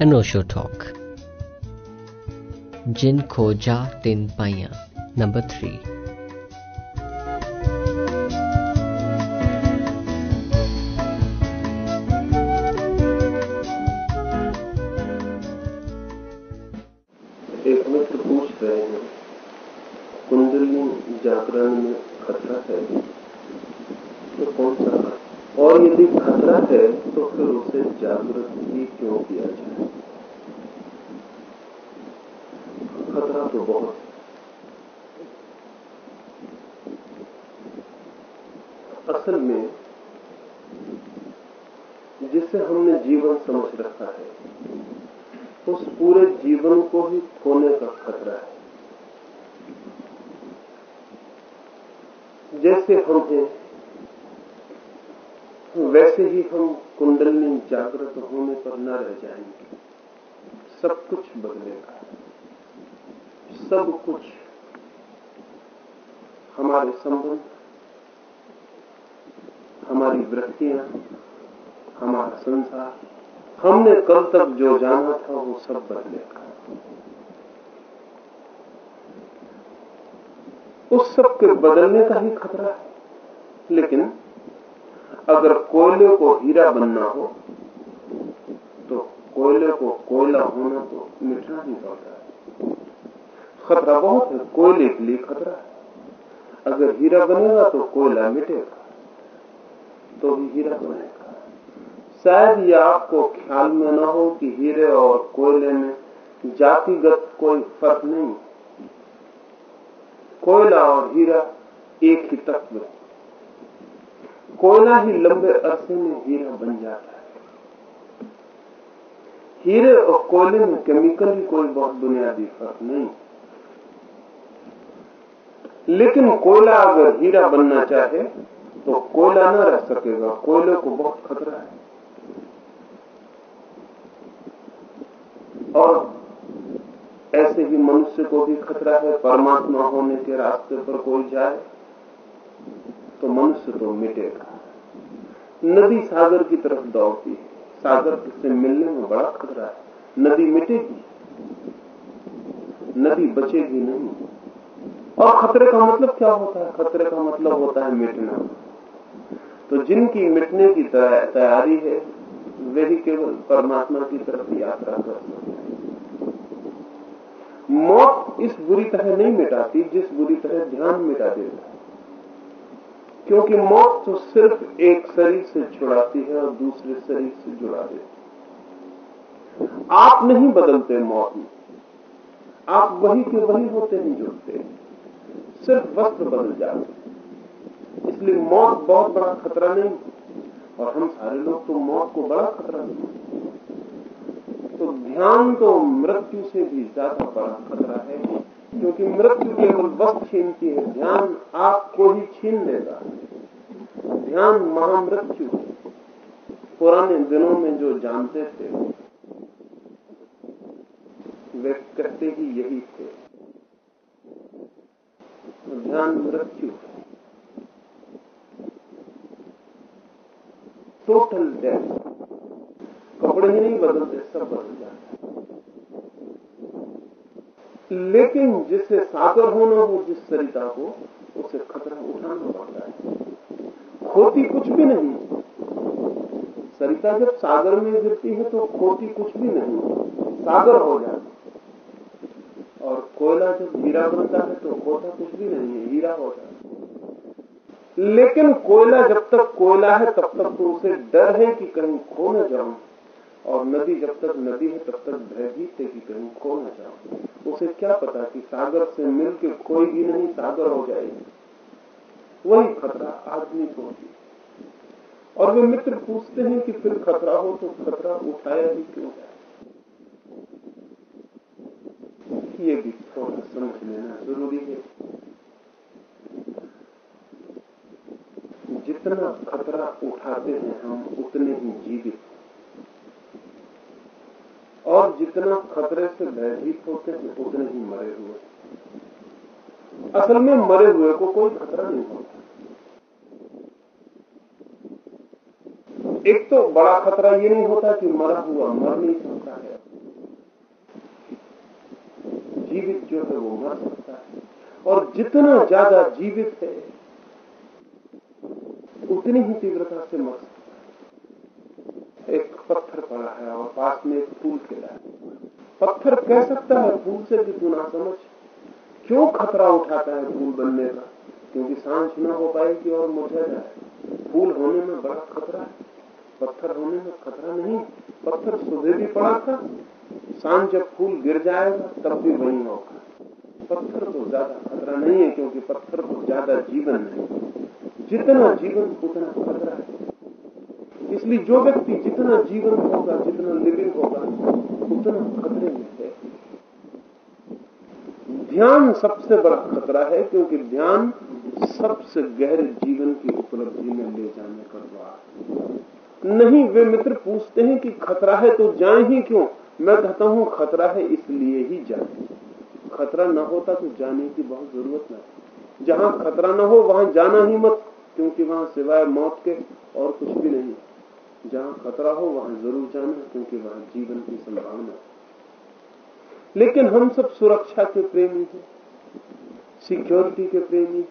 an Osho talk. Jin Koja Tin Paya, number 3. हमारे संबंध, हमारी वृत्तियाँ, हमारा संसार, हमने कल तक जो जाना था वो सब बदलेगा उस सब के बदलने का ही खतरा है। लेकिन अगर कोयले को हीरा बनना हो तो कोयले को कोयला होना तो मिटना ही पड़ता है। खतरा बहुत है, कोयले के लिए खतरा है। अगर हीरा बनेगा तो कोयला मिटेगा। तो भी हीरा बनेगा। शायद ये आपको ख्याल में ना हो कि हीरे और कोयले में जातिगत कोई फ़र्क नहीं। कोयला और हीरा एक ही तत्व है। कोयला ही लंबे अरसे में हीरा बन जाता है। हीरे और कोयले में केमिकल ही कोई बहुत बुनियादी फ़र्क नहीं। लेकिन कोयला अगर हीरा बनना चाहे तो कोयला न रह सकेगा। कोयले को बहुत खतरा है। और ऐसे ही मनुष्य को भी खतरा है। परमात्मा होने के रास्ते पर कोई जाए तो मनुष्य तो मिटेगा। नदी सागर की तरफ़ दौड़ती है। सागर से मिलने में बड़ा खतरा है। नदी मिटेगी? नदी बचेगी नहीं। और खतरे का मतलब क्या होता है? खतरे का मतलब होता है मिटना। तो जिनकी मिटने की तैयारी है, वे ही केवल परमात्मा की तरफ़ यात्रा कर हैं। मौत इस बुरी तरह नहीं मिटाती, जिस बुरी तरह ध्यान मिटा देता है। क्योंकि मौत तो सिर्फ़ एक शरीर से छुड़ाती है और दूसरे शरीर से जुड़ा देती आप नहीं बदलते मौत में। आप वही के वही होते नहीं जुड़ते सिर्फ़ वस्त्र बदल जाते इसलिए मौत बहुत बड़ा खतरा नहीं और हम सारे लोग तो मौत को बड़ा खतरा नहीं तो ध्यान तो मृत्यु से भी ज़्यादा बड़ा खतरा है, क्योंकि मृत्यु केवल वक्त छीनती है। ध्यान आपको ही छीन लेगा। ध्यान महामृत्यु पुराने दिनों में जो जानते थे, वे कहते ही यही थे। ध्यान मृत्यु। टोटल डेथ कपड़े ही नहीं बदलते, सब बदल जाते लेकिन जिसे सागर होना हो, जिस सरिता को उसे खतरा उठाना पड़ता है। खोती कुछ भी नहीं। सरिता जब सागर में गिरती है तो खोती कुछ भी नहीं। सागर हो जाती और कोयला जब हीरा बनता है तो खोता कुछ भी नहीं है, हीरा होता जाता लेकिन कोयला जब तक कोयला है, तब तक तो उसे डर है कि कहीं खो न जाऊँ। और नदी जब तक नदी है, तब तक भयभीत है कि कहीं खो न जाओ उसे क्या पता कि सागर से मिलकर कोई भी नहीं, सागर हो जाएगी। वही खतरा आदमी को होती और वे मित्र पूछते हैं कि फिर खतरा हो तो खतरा उठाया ही क्यों जाए? ये भी थोड़ा समझ लेना ज़रूरी है जितना खतरा उठाते हैं हम उतने ही जीवित और जितना खतरे से भयभीत होते हैं उतने ही मरे हुए असल में मरे हुए को कोई खतरा नहीं होता एक तो बड़ा खतरा ये नहीं होता कि मरा हुआ मर नहीं सकता है जो है वो मर सकता है। और जितना ज़्यादा जीवित है, उतनी ही तीव्रता से मर सकता है। एक पत्थर पड़ा है और पास में एक फूल खिला है। पत्थर कह सकता है फूल से कि तू ना समझ। क्यों खतरा उठाता है फूल बनने का? क्योंकि सांस न हो पाएगी और मुरझा जाए। फूल होने में बड़ा खतरा है। पत्थर होने में खतरा नहीं। पत्थर सुबह भी पड़ा था। साँझ जब फूल गिर जाएगा तब भी वही होगा पत्थर को ज़्यादा खतरा नहीं है, क्योंकि पत्थर को ज़्यादा जीवन है। जितना जीवन, उतना खतरा है। इसलिए जो व्यक्ति जितना जीवन होगा, जितना लिविंग होगा, उतना खतरे में है। ध्यान सबसे बड़ा खतरा है, क्योंकि ध्यान सबसे गहरे जीवन की उपलब्धि में ले जाने का द्वार नहीं, वे मित्र पूछते हैं कि खतरा है तो जाए ही क्यों? मैं कहता हूँ, खतरा है इसलिए ही जाने। खतरा न होता तो जाने की बहुत ज़रूरत नहीं जहाँ खतरा न हो, वहाँ जाना ही मत, क्योंकि वहाँ सिवाय मौत के और कुछ भी नहीं। जहाँ खतरा हो, वहाँ ज़रूर जाना, क्योंकि वहाँ जीवन की संभावना लेकिन हम सब सुरक्षा के प्रेमी हैं। सिक्योरिटी के प्रेमी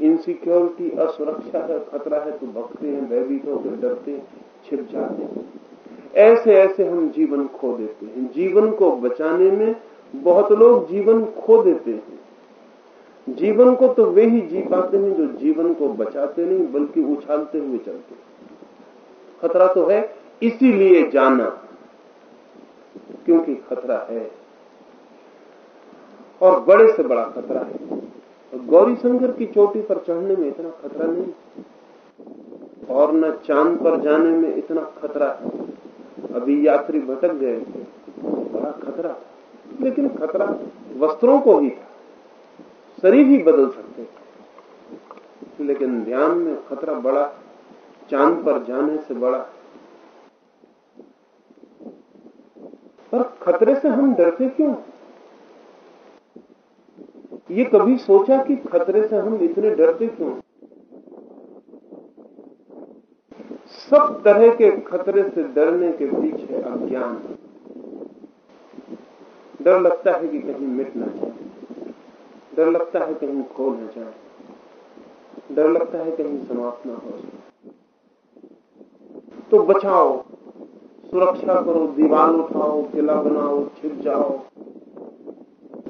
इनसिक्योरिटी, असुरक्षा है, खतरा है तो भगते हैं, भयभीत होकर डरते छिप जाते हैं। ऐसे ऐसे हम जीवन खो देते हैं। जीवन को बचाने में बहुत लोग जीवन खो देते हैं। जीवन को तो वे ही जी पाते हैं जो जीवन को बचाते नहीं, बल्कि उछालते हुए चलते खतरा तो है, इसीलिए जाना, क्योंकि खतरा है। और बड़े से बड़ा खतरा है। गौरी शंकर की चोटी पर चढ़ने में इतना खतरा नहीं। और न चाँद पर जाने में इतना खतरा है। अभी यात्री भटक गए। थे बड़ा खतरा। लेकिन खतरा वस्त्रों को ही था। शरीर ही बदल सकते थे। लेकिन ध्यान में खतरा बड़ा, चाँद पर जाने से बड़ा। पर खतरे से हम डरते क्यों? ये कभी सोचा कि खतरे से हम इतने डरते क्यों? सब तरह के खतरे से डरने के पीछे अज्ञान। डर लगता है कि कहीं मिट ना जाए। डर लगता है कहीं खो न जाए। डर लगता है कहीं समाप्त ना हो तो बचाओ, सुरक्षा करो दीवार उठाओ, किला बनाओ, छिप जाओ।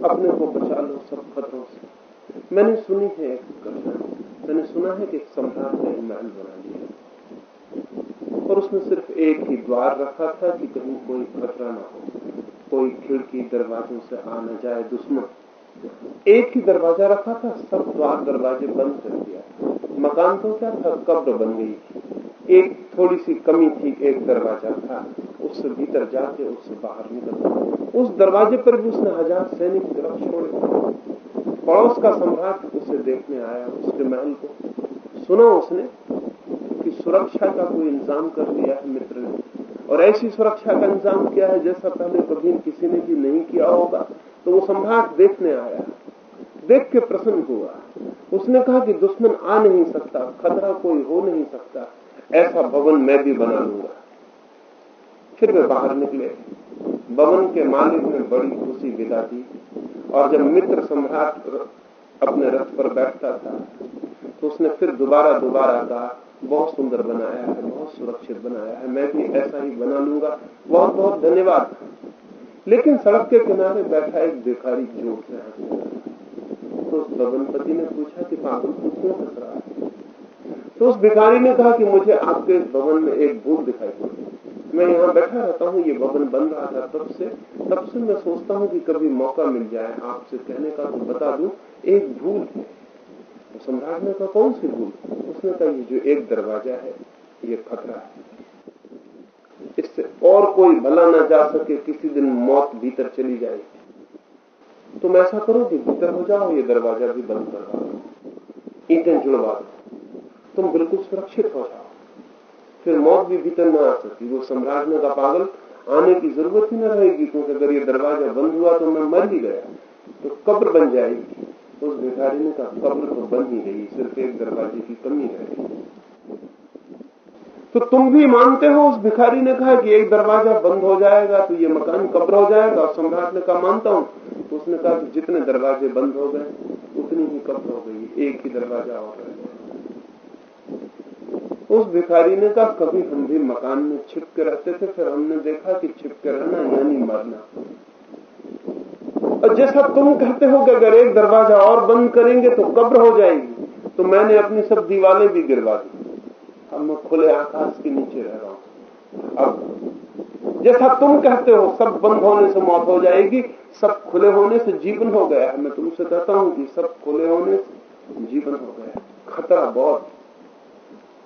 अपने को बचा लो सब खतरों से। मैंने सुनी है एक घटना मैंने सुना है कि एक सम्राट ने महल बना लिया। और उसने सिर्फ़ एक ही द्वार रखा था कि कहीं कोई खतरा ना हो। कोई खिड़की, दरवाजों से आ न जाए दुश्मन। एक ही दरवाज़ा रखा था, सब द्वार दरवाजे बंद कर दिया। मकान तो क्या था? कब्र बन गई थी। एक थोड़ी सी कमी थी, एक दरवाज़ा था। उससे भीतर जाके उससे बाहर निकल उस दरवाजे पर भी उसने हज़ार सैनिक तरफ़ छोड़े पड़ोस का सम्राट उसे देखने आया, उसके महल को। सुना उसने? सुरक्षा का कोई इंतज़ाम कर दिया है मित्र ने। और ऐसी सुरक्षा का इंतज़ाम किया है जैसा पहले कभी किसी ने भी नहीं किया होगा। तो वो सम्राट देखने आया देख के प्रसन्न हुआ उसने कहा कि दुश्मन आ नहीं सकता, खतरा कोई हो नहीं सकता। ऐसा भवन मैं भी बना लूँगा। फिर वे बाहर निकले। भवन के मालिक ने बड़ी खुशी विदा दी। और जब मित्र सम्राट अपने रथ पर बैठता था तो उसने फिर दोबारा दोबारा कहा बहुत सुंदर बनाया है, बहुत सुरक्षित बनाया है। मैं भी ऐसा ही बना लूँगा। बहुत बहुत धन्यवाद। लेकिन सड़क के किनारे बैठा एक भिखारी ज़ोर से तो उस भवनपति ने पूछा कि पागल, तू क्यों हंस रहा है? तो उस भिखारी ने कहा कि मुझे आपके भवन में एक भूत दिखाई पड़ी। मैं यहाँ बैठा रहता हूँ, ये भवन बन रहा था तब से। तब से मैं सोचता हूँ कि कभी मौका मिल जाए आपसे कहने का तो बता दूँ, एक भूल है। सम्राट ने कहा कौन सी भूल? उसने कहा ये जो एक दरवाज़ा है, ये खतरा है। इससे और कोई भला ना जा सके, किसी दिन मौत भीतर चली जाएगी। तुम ऐसा करो कि भीतर हो जाओ, ये दरवाज़ा भी बंद करवा दो। ईटें जुड़वा दो। तुम बिल्कुल सुरक्षित हो जाओ। फिर मौत भी भीतर न आ सकती वो सम्राट ने कहा पागल, आने की ज़रूरत ही न रहेगी, क्योंकि अगर ये दरवाज़ा बंद हुआ तो मैं मर ही गया। तो कब्र बन जाएगी। उस भिखारी ने कहा कब्र तो बन ही गई सिर्फ़ एक दरवाजे की कमी रह गई तो तुम भी मानते हो, उस भिखारी ने कहा कि एक दरवाज़ा बंद हो जाएगा तो ये मकान कब्र हो जाएगा, और सम्राट ने कहा, मानता हूँ। तो उसने कहा कि जितने दरवाजे बंद हो गए, उतनी ही कब्र हो गई, एक ही दरवाज़ा हो। गया उस भिखारी ने कहा, कभी हम भी मकान में छिप के रहते थे, फिर हमने देखा कि छिप के रहना यानी मरना। और जैसा तुम कहते हो कि अगर एक दरवाज़ा और बंद करेंगे तो कब्र हो जाएगी तो मैंने अपनी सब दीवारें भी गिरवा दी। अब मैं खुले आकाश के नीचे रह रहा हूँ। अब जैसा तुम कहते हो, सब बंद होने से मौत हो जाएगी, सब खुले होने से जीवन हो गया है। मैं तुमसे कहता हूँ कि सब खुले होने से जीवन हो गया खतरा बहुत,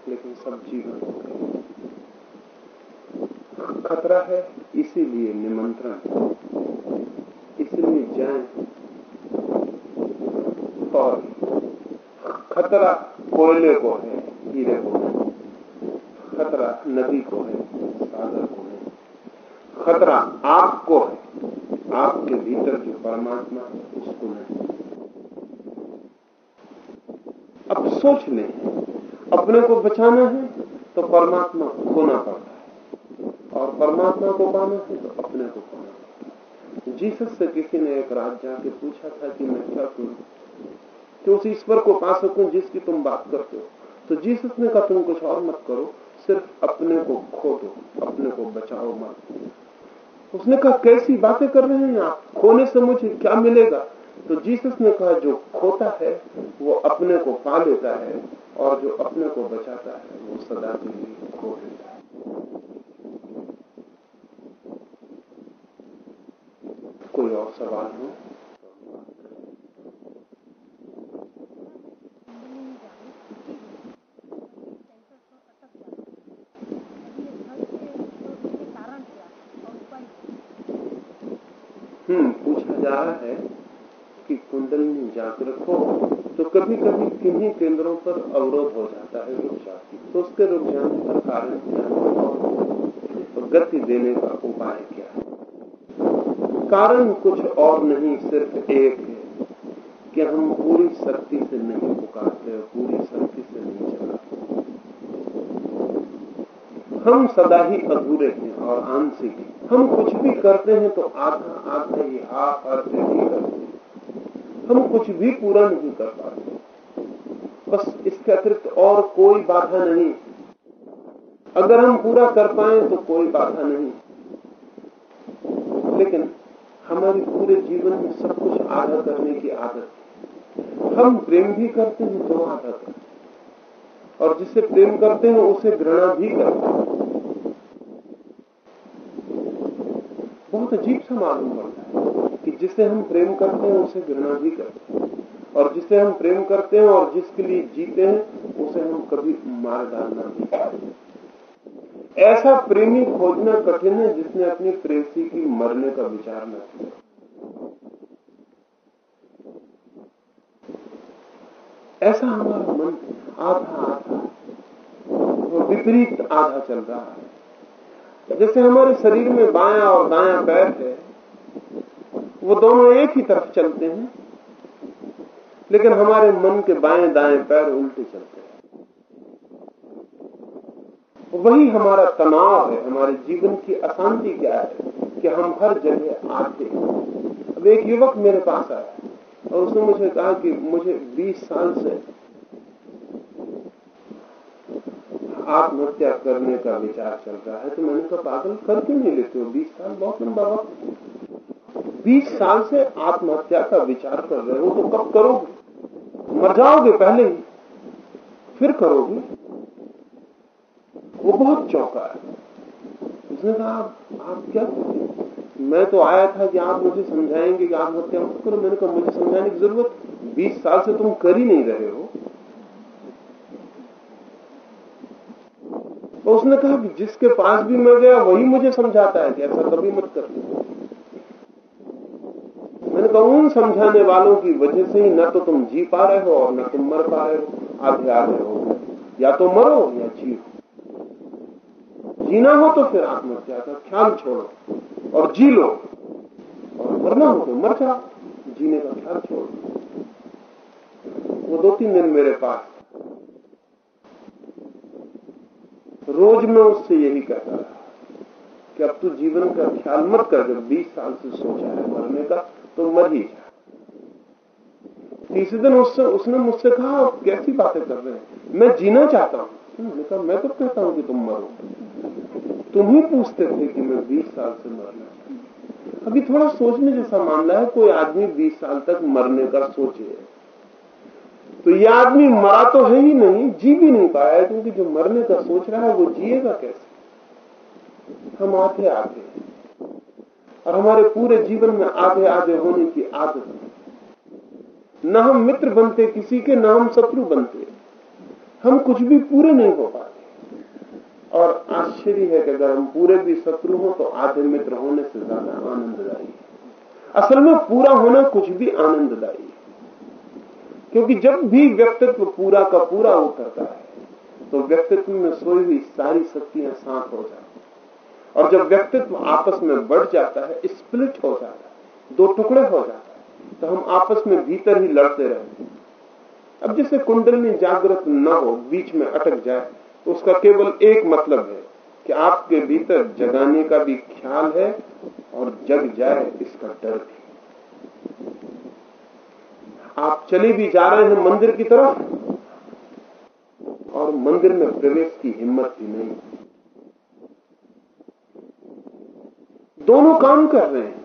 लेकिन सब जीवन हो गए खतरा है, इसीलिए निमंत्रण। जाए और खतरा कोयले को है हीरे को है। खतरा नदी को है, सागर को है। खतरा आग को है आपके भीतर जो परमात्मा है, उसको नहीं। अब सोच लें, अपने को बचाना है तो परमात्मा खोना पड़ता है और परमात्मा को पाना है तो अपने को पाना पड़ता है जीसस से किसी ने एक रात जाके पूछा था कि मैं क्या करूँ? कि उस ईश्वर को पा सकूँ जिसकी तुम बात करते हो? तो जीसस ने कहा, तुम कुछ और मत करो, सिर्फ़ अपने को खो दो अपने को बचाओ मत। उसने कहा, कैसी बातें कर रहे हैं आप? खोने से मुझे क्या मिलेगा? तो जीसस ने कहा, जो खोता है, वो अपने को पा लेता है, और जो अपने को बचाता है, वो सदा के लिए खो देता है कोई और सवाल हो। हम्म पूछा जा रहा है कि कुंडली जागृत हो तो कभी कभी किन्हीं केंद्रों पर अवरोध हो जाता है रुक जाती। तो उसके रुक जाने का कारण क्या तो गति देने का उपाय कारण कुछ और नहीं, सिर्फ़ एक है कि हम पूरी शक्ति से नहीं पुकारते पूरी शक्ति से नहीं चलाते। हम सदा ही अधूरे हैं और आंशिक हम कुछ भी करते हैं तो आधा आधा ही, हाफ़ अर्थे ही करते हैं। हम कुछ भी पूरा नहीं कर पाते। बस इसके अतिरिक्त और कोई बाधा नहीं। अगर हम पूरा कर पाए तो कोई बाधा नहीं। लेकिन हमारे पूरे जीवन में सब कुछ आधा करने की आदत है। हम प्रेम भी करते हैं तो आधा करते हैं। और जिसे प्रेम करते हैं, उसे घृणा भी करते हैं। बहुत अजीब सा मालूम पड़ता है कि जिसे हम प्रेम करते हैं, उसे घृणा भी करते हैं। और जिसे हम प्रेम करते हैं और जिसके लिए जीते हैं, उसे हम कभी मार डालना नहीं चाहते। ऐसा प्रेमी खोजना कठिन है जिसने अपनी प्रेसी की मरने का विचार न किया। ऐसा हमारा मन, आधा आधा विपरीत आधा चल रहा है। जैसे हमारे शरीर में बाया और दाया पैर है, वो दोनों एक ही तरफ़ चलते हैं, लेकिन हमारे मन के बाएँ दाएँ पैर उल्टे चलते हैं। वही हमारा तनाव है, हमारे जीवन की अशांति क्या है कि हम हर जगह आते हैं। अब एक युवक मेरे पास आया और उसने मुझे कहा कि मुझे 20 साल से आत्महत्या करने का विचार चल रहा है तो मैंने कहा, पागल, कर क्यों नहीं लेते हो? 20 साल, बहुत लंबा वक्त 20 साल से आत्महत्या का विचार कर रहे हो तो कब करोगे? मर जाओगे पहले ही। फिर करोगे? वो बहुत चौंका है। उसने कहा, आप आप क्या मैं तो आया था कि आप मुझे समझाएँगे कि आत्महत्या मत करो। मैंने कहा, मुझे समझाने की ज़रूरत 20 साल से तुम कर ही नहीं रहे हो। तो उसने कहा कि जिसके पास भी मैं गया, वही मुझे समझाता है कि ऐसा कभी मत कर। मैंने कहा, उन समझाने वालों की वजह से ही न तो तुम जी पा रहे हो और न तुम मर पा रहे हो। आधे रहे हो या तो मरो या जियो। जीना हो तो फिर आत्महत्या का ख्याल छोड़ो और जी लो। और मरना हो तो मर जाओ जीने का ख्याल छोड़ो। वो दो तीन दिन मेरे पास रोज मैं उससे यही कहता रहा। कि अब तू जीवन का ख्याल मत कर, जब बीस साल से सोचा है मरने का तो मर ही जा। तीसरे दिन उससे, उसने मुझसे कहा कैसी बातें कर रहे हैं? मैं जीना चाहता हूँ। मैंने कहा, मैं तो कहता हूँ कि तुम मरो तुम ही पूछते थे कि मैं 20 साल से मरना अभी थोड़ा सोचने जैसा मामला है, कोई आदमी 20 साल तक मरने का सोचे। तो ये आदमी मरा तो है ही नहीं, जी भी नहीं पाया, क्योंकि जो मरने का सोच रहा है, वो जिएगा कैसे? हम आधे आधे और हमारे पूरे जीवन में आधे आधे होने की आदत है। न हम मित्र बनते किसी के, न हम शत्रु बनते। हम कुछ भी पूरे नहीं हो पाते। और आश्चर्य है कि अगर हम पूरे भी शत्रु हो तो आधे मित्र होने से ज़्यादा आनंददायी है। असल में पूरा होना कुछ भी आनंददायी है। क्योंकि जब भी व्यक्तित्व पूरा का पूरा उतरता है तो व्यक्तित्व में सोई हुई सारी शक्तियाँ साथ हो जाती और जब व्यक्तित्व आपस में बढ़ जाता है, स्प्लिट हो जाता है, दो टुकड़े हो जाते हैं तो हम आपस में भीतर ही लड़ते रहते हैं। अब जैसे कुंडली जागृत न हो, बीच में अटक जाए उसका केवल एक मतलब है कि आपके भीतर जगाने का भी ख्याल है और जग जाए इसका डर भी। आप चले भी जा रहे हैं मंदिर की तरफ़ और मंदिर में प्रवेश की हिम्मत भी नहीं। दोनों काम कर रहे हैं।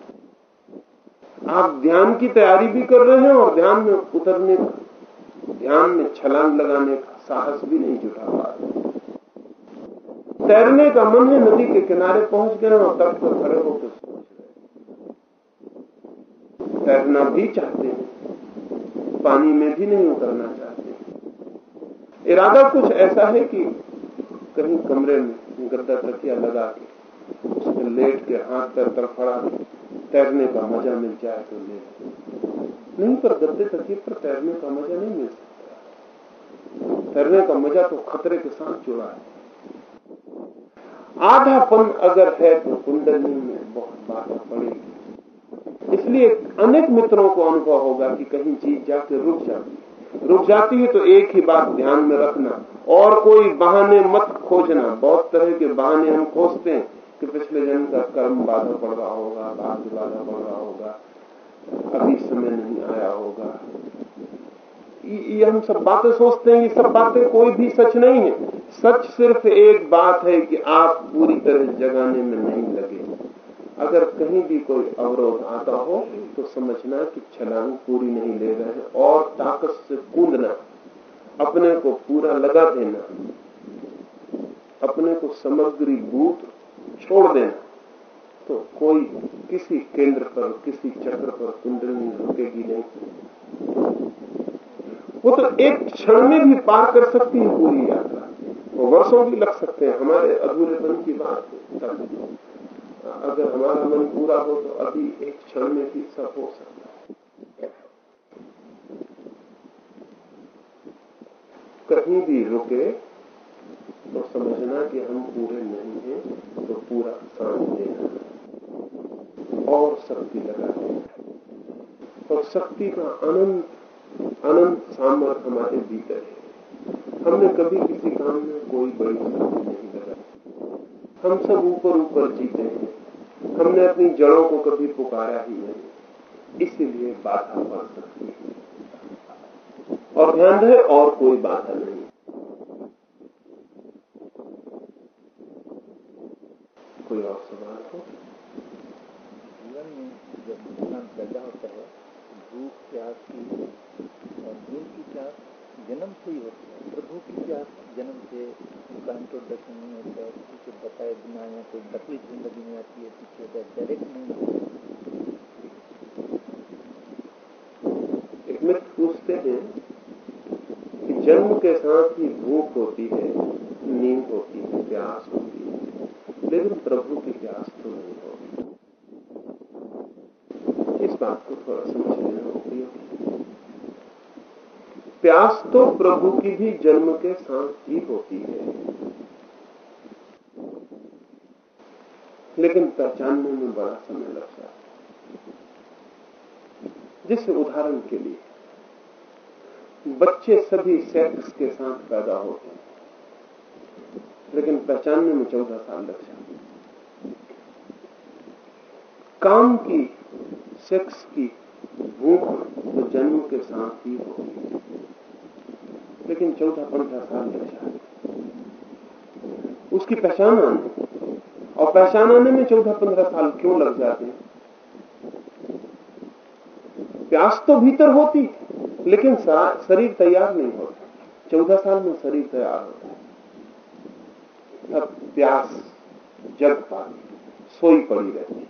आप ध्यान की तैयारी भी कर रहे हैं और ध्यान में उतरने का, ध्यान में छलांग लगाने का साहस भी नहीं जुटा पा रहे तैरने का मन है, नदी के किनारे पहुँच गए और तट पर खड़े होकर सोच रहे तैरना भी चाहते हैं, पानी में भी नहीं उतरना चाहते इरादा कुछ ऐसा है कि कहीं कमरे में गर्दा तकिया लगा के, उसमें लेट के हाथ पैर तरफड़ा तैरने का मज़ा मिल जाए तो ले नहीं, पर गद्दे तकिए पर तैरने का मज़ा नहीं मिल सकता। तैरने का मज़ा तो खतरे के साथ जुड़ा है आधापन अगर है तो कुंडली में बहुत बाधा पड़ेगी। इसलिए अनेक मित्रों को अनुभव होगा कि कहीं चीज़ जाके रुक जाती है। रुक जाती है तो एक ही बात ध्यान में रखना, और कोई बहाने मत खोजना। बहुत तरह के बहाने हम खोजते हैं कि पिछले जन्म का कर्म बाधा पड़ रहा होगा भाग्य बाधा पड़ रहा होगा, अभी समय नहीं आया होगा। ये हम सब बातें सोचते हैं, ये सब बातें कोई भी सच नहीं है। सच सिर्फ़ एक बात है कि आप पूरी तरह जगाने में नहीं लगे। अगर कहीं भी कोई अवरोध आता हो तो समझना कि छलांग पूरी नहीं ले रहे हैं और ताकत से कूदना, अपने को पूरा लगा देना, अपने को समग्री भूत छोड़ देना तो कोई किसी केंद्र पर, किसी चक्र पर कुंडली रुकेगी नहीं। वो तो एक क्षण में भी पार कर सकती है पूरी यात्रा। वर्षों भी लग सकते हैं। हमारे अधूरे मन की बात अगर हमारा मन पूरा हो तो अभी एक क्षण में भी सब हो सकता है। कहीं भी रुके तो समझना कि हम पूरे नहीं हैं तो पूरा साथ देना और शक्ति लगा देना और शक्ति का अनंत अनंत सामर्थ हमारे भीतर है। हमने कभी किसी काम में कोई बड़ी शक्ति नहीं लगा हम सब ऊपर ऊपर जीते हैं। हमने अपनी जड़ों को कभी पुकारा ही नहीं। इसीलिए बाधा पड़ सकती है और ध्यान रहे, और कोई बाधा नहीं। कोई और सवाल हो? जीवन में जब इंसान पैदा होता है, भूख, प्यास की, और दिल की प्यास जन्म से ही होती है। प्रभु की प्यास जन्म से उनका इंट्रोडक्शन नहीं होता है किसी को बताए बिना या कोई तकलीफ़ ज़िंदगी में आती है, पीछे डायरेक्ट नहीं एक मित्र पूछते हैं कि जन्म के साथ ही भूख होती है, नींद होती है, प्यास होती है, लेकिन प्रभु की प्यास तो नहीं होगी इस बात को थोड़ा समझ लेना उपयोगी प्यास तो प्रभु की भी जन्म के साथ ही होती है। लेकिन पहचानने में बड़ा समय लग जाता जिससे उदाहरण के लिए, बच्चे सभी सेक्स के साथ पैदा होते हैं, लेकिन पहचानने में चौदह साल लग जाते काम की, सेक्स की, भूख तो जन्म के साथ ही होती लेकिन चौदह पंद्रह साल जाते उसकी पहचान आने और पहचान आने में चौदह पंद्रह साल क्यों लग जाते हैं? प्यास तो भीतर होती, लेकिन शरीर तैयार नहीं होता। चौदह साल में शरीर तैयार होता है। तब प्यास, जग पाती सोई पड़ी रहती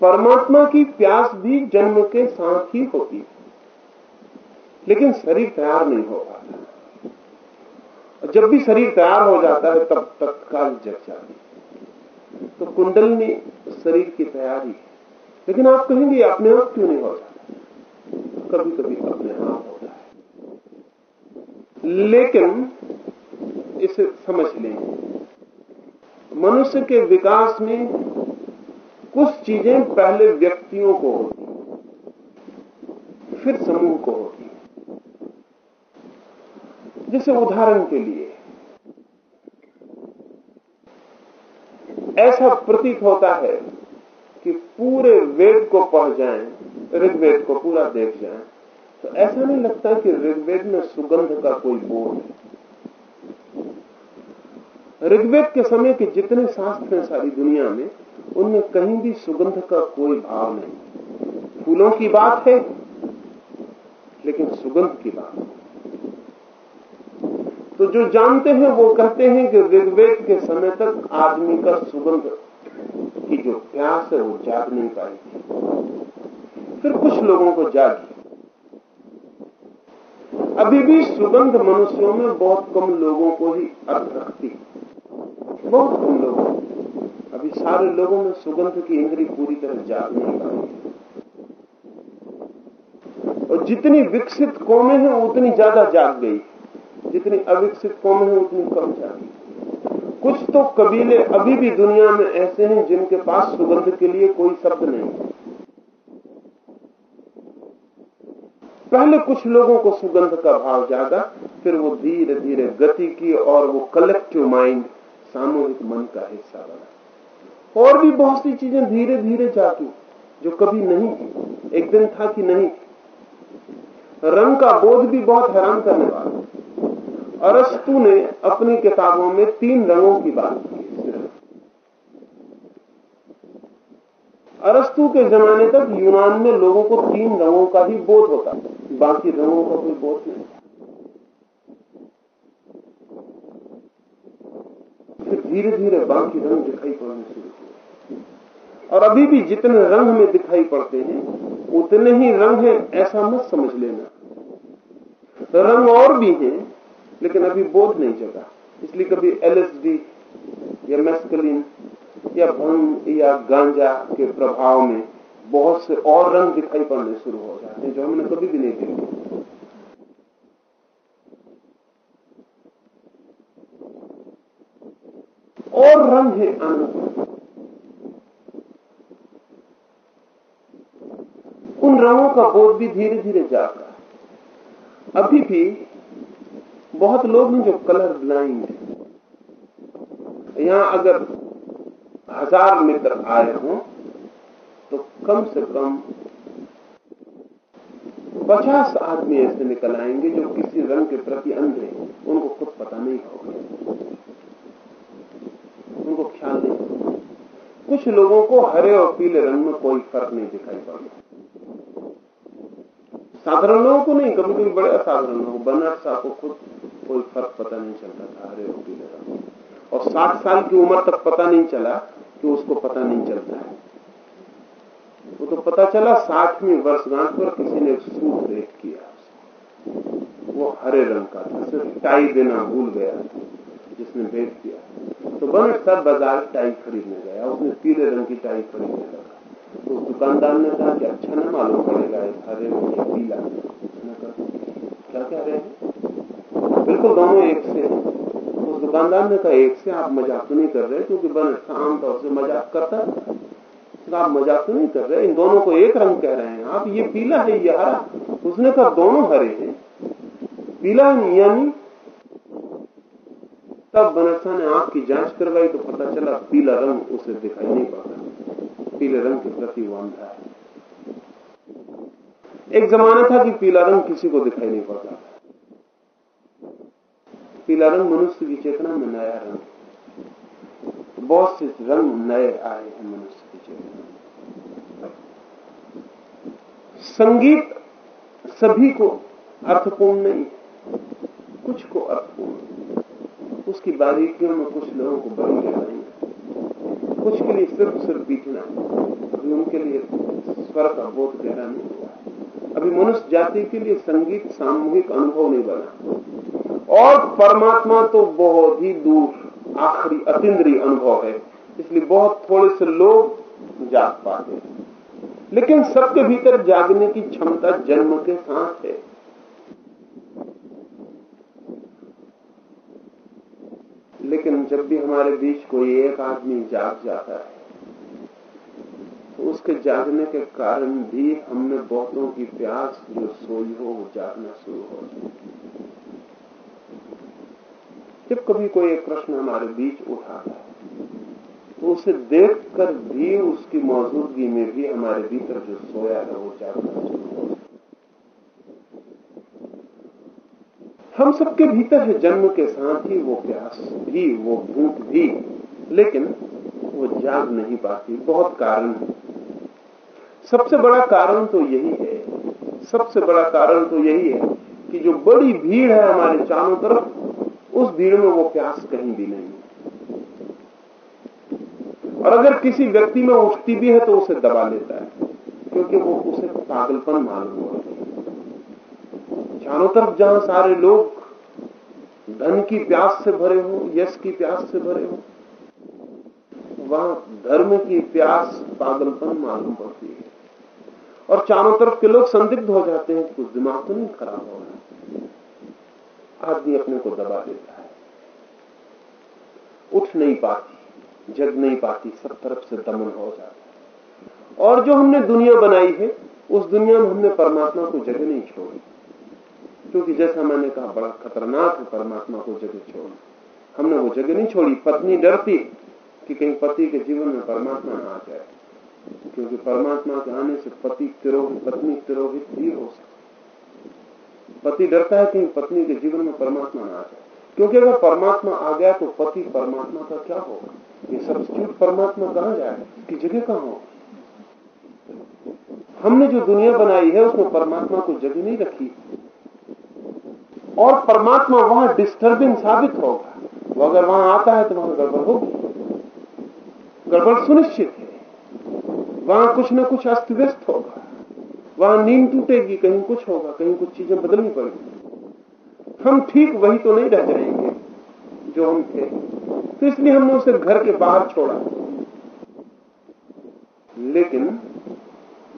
परमात्मा की प्यास भी जन्म के साथ ही होती लेकिन शरीर तैयार नहीं हो पाता जब भी शरीर तैयार हो जाता है, तब तत्काल जग जाती तो कुंडलनी शरीर की तैयारी है। लेकिन आप कहेंगे अपने आप क्यों नहीं हो कभी कभी अपने आप होता है। लेकिन इसे समझ लें। मनुष्य के विकास में कुछ चीज़ें पहले व्यक्तियों को होती फिर समूह को होती जैसे उदाहरण के लिए। ऐसा प्रतीत होता है कि पूरे वेद को पढ़ जाएँ, ऋग्वेद को पूरा देख जाएँ तो ऐसा नहीं लगता कि ऋग्वेद में सुगंध का कोई बोध है। ऋग्वेद के समय के जितने शास्त्र हैं सारी दुनिया में, उनमें कहीं भी सुगंध का कोई भाव नहीं। फूलों की बात है, लेकिन सुगंध की बात तो जो जानते हैं, वो कहते हैं कि ऋग्वेद के समय तक आदमी का सुगंध की जो प्यास है, वो जाग नहीं पाई थी। फिर कुछ लोगों को जागी अभी भी सुगंध मनुष्यों में बहुत कम लोगों को ही अर्थ रखती बहुत कम लोगों अभी सारे लोगों में सुगंध की इंद्री पूरी तरह जाग नहीं पाई और जितनी विकसित कौमें हैं, उतनी ज़्यादा जाग गई। जितनी अविकसित कौमें है, उतनी कम जागी कुछ तो कबीले अभी भी दुनिया में ऐसे हैं जिनके पास सुगंध के लिए कोई शब्द नहीं। पहले कुछ लोगों को सुगंध का भाव जागा फिर वो धीरे धीरे गति की और वो कलेक्टिव माइंड सामूहिक मन का हिस्सा बना। और भी बहुत सी चीज़ें धीरे धीरे जाती, जो कभी नहीं थी। एक दिन था कि नहीं रंग का बोध भी बहुत हैरान करने वाला अरस्तु ने अपनी किताबों में तीन रंगों की बात की। अरस्तु के जमाने तक यूनान में लोगों को तीन रंगों का ही बोध होता बाकी रंगों का कोई बोध नहीं। फिर धीरे धीरे बाकी रंग दिखाई पड़ने शुरू हुए और अभी भी जितने रंग में दिखाई पड़ते हैं, उतने ही रंग हैं ऐसा मत समझ लेना। रंग और भी हैं लेकिन अभी बोध नहीं जगा इसलिए कभी एलएसडी या मेस्कलिन या भंग या गांजा के प्रभाव में बहुत से और रंग दिखाई पड़ने शुरू हो जाते हैं, जो हमने कभी भी नहीं देखे। और रंग है आनंद। उन रंगों का बोध भी धीरे धीरे जाता है। अभी भी बहुत लोग हैं जो कलर ब्लाइंड है। यहाँ अगर हज़ार मित्र आए हों तो कम से कम पचास आदमी ऐसे निकल आएँगे जो किसी रंग के प्रति अंधे उनको खुद पता नहीं होगा। उनको ख्याल नहीं कुछ लोगों को हरे और पीले रंग में कोई फ़र्क नहीं दिखाई पड़ता। साधारण लोगों को नहीं कभी कभी बड़े असाधारण लोग बनर साहब को खुद कोई फ़र्क पता नहीं चलता था हरे और पीले रंग और साठ साल की उम्र तक पता नहीं चला कि उसको पता नहीं चलता है। वो तो पता चला साठवीं वर्षगांठ पर किसी ने सूट भेंट किया। वो हरे रंग का था, सिर्फ़ टाई देना भूल गया, जिसने भेंट किया। तो बनट साहब बाज़ार टाई खरीदने गया, उसने पीले रंग की टाई खरीदने लगा। तो दुकानदार ने कहा कि अच्छा ना मालूम पड़ेगा हरे रंग पीला। क्या कह रहे हैं? बिल्कुल दोनों एक से उस दुकानदार ने कहा, एक से आप मज़ाक तो नहीं कर रहे, क्योंकि बनट आमतौर से मज़ाक करता तो आप मज़ाक तो नहीं कर रहे, इन दोनों को एक रंग कह रहे हैं। आप, ये पीला है ये हरा उसने कहा, दोनों हरे हैं। पीला यानी तब बनरसा ने आँख की जाँच करवाई तो पता चला, पीला रंग उसे दिखाई नहीं पड़ता पीले रंग के प्रति वो है। एक जमाना था कि पीला रंग किसी को दिखाई नहीं पड़ता पीला रंग मनुष्य की चेतना में नया रंग। बहुत से रंग नए आए हैं मनुष्य की चेतना संगीत सभी को अर्थपूर्ण नहीं कुछ को अर्थपूर्ण उसकी बारीकियों में कुछ लोगों को बड़ी गहराई कुछ के लिए सिर्फ़ सिर्फ़ बीतना अभी उनके लिए स्वर का बोध गहरा नहीं हुआ अभी मनुष्य जाति के लिए संगीत सामूहिक अनुभव नहीं बना। और परमात्मा तो बहुत ही दूर, आखिरी अतिद्रीय अनुभव है। इसलिए बहुत थोड़े से लोग जाग पाते हैं। लेकिन सबके भीतर जागने की क्षमता जन्म के साथ है। लेकिन जब भी हमारे बीच कोई एक आदमी जाग जाता है तो उसके जागने के कारण भी हमने बहुतों की प्यास, जो सोई हो, वो जागना शुरू हो। जब कभी कोई एक प्रश्न हमारे बीच उठा है तो उसे देखकर भी उसकी मौजूदगी में भी हमारे भीतर जो सोया है, वो जागना शुरू हो। हम सबके भीतर है जन्म के साथ ही वो प्यास भी, वो भूख भी, लेकिन वो जाग नहीं पाती। बहुत कारण है। सबसे बड़ा कारण तो यही है, सबसे बड़ा कारण तो यही है कि जो बड़ी भीड़ है हमारे चारों तरफ़ उस भीड़ में वो प्यास कहीं भी नहीं। और अगर किसी व्यक्ति में उठती भी है तो उसे दबा लेता है, क्योंकि वो उसे पागलपन मालूम हो। चारों तरफ़ जहाँ सारे लोग धन की प्यास से भरे हो, यश की प्यास से भरे हो, वहाँ धर्म की प्यास पागलपन मालूम पड़ती है। और चारों तरफ़ के लोग संदिग्ध हो जाते हैं कुछ दिमाग तो नहीं खराब हो रहा आदमी अपने को दबा देता है। उठ नहीं पाती, जग नहीं पाती, सब तरफ़ से दमन हो जाता है। और जो हमने दुनिया बनाई है, उस दुनिया में हमने परमात्मा को जगह नहीं छोड़ी। क्योंकि जैसा मैंने कहा, बड़ा खतरनाक है परमात्मा को जगह छोड़ना। हमने वो जगह नहीं छोड़ी, पत्नी डरती कि कहीं पति के जीवन में परमात्मा ना आ जाए। क्योंकि परमात्मा के आने से पति तिरोहित, पत्नी तिरोहित भी हो सकता पति डरता है कि पत्नी के जीवन में परमात्मा ना आ जाए। क्योंकि अगर परमात्मा आ गया तो पति परमात्मा का क्या होगा? ये सब्सिट्यूट परमात्मा कहाँ जाए? इसकी जगह कहाँ होगी? हमने जो दुनिया बनाई है, उसमें परमात्मा को जगह नहीं रखी। और परमात्मा वहाँ डिस्टर्बिंग साबित होगा। वो अगर वहाँ आता है तो वहाँ गड़बड़ होगी। गड़बड़ सुनिश्चित है। वहाँ कुछ ना कुछ अस्त व्यस्त होगा। वहाँ नींद टूटेगी, कहीं कुछ होगा, कहीं कुछ चीज़ें बदलनी पड़ेगी। हम ठीक वही तो नहीं रह जाएँगे जो हम थे। तो इसलिए हमने उसे घर के बाहर छोड़ा। लेकिन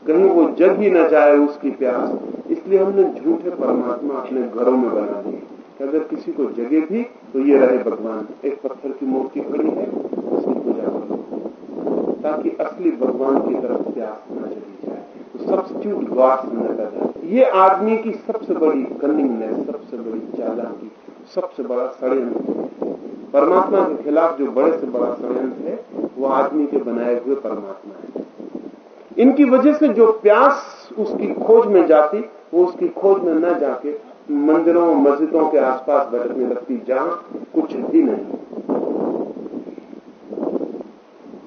कहीं वो जग ही न जाए उसकी प्यास, इसलिए हमने झूठे परमात्मा अपने घरों में बना दिए। कि अगर किसी को जगे भी तो ये रहे भगवान। एक पत्थर की मूर्ति खड़ी है, उसकी पूजा करो। ताकि असली भगवान की तरफ़ प्यास न सब्सिट्यूट गॉड न कर जाए ये आदमी की सबसे बड़ी कनिंगनेस सबसे बड़ी चालाकी, सबसे बड़ा षडयंत्र। परमात्मा के खिलाफ जो बड़े से बड़ा षडयंत्र है, वो आदमी के बनाए हुए परमात्मा है। इनकी वजह से जो प्यास उसकी खोज में जाती, वो उसकी खोज में न जाके मंदिरों, मस्जिदों के आसपास भटकने लगती, जहाँ कुछ भी नहीं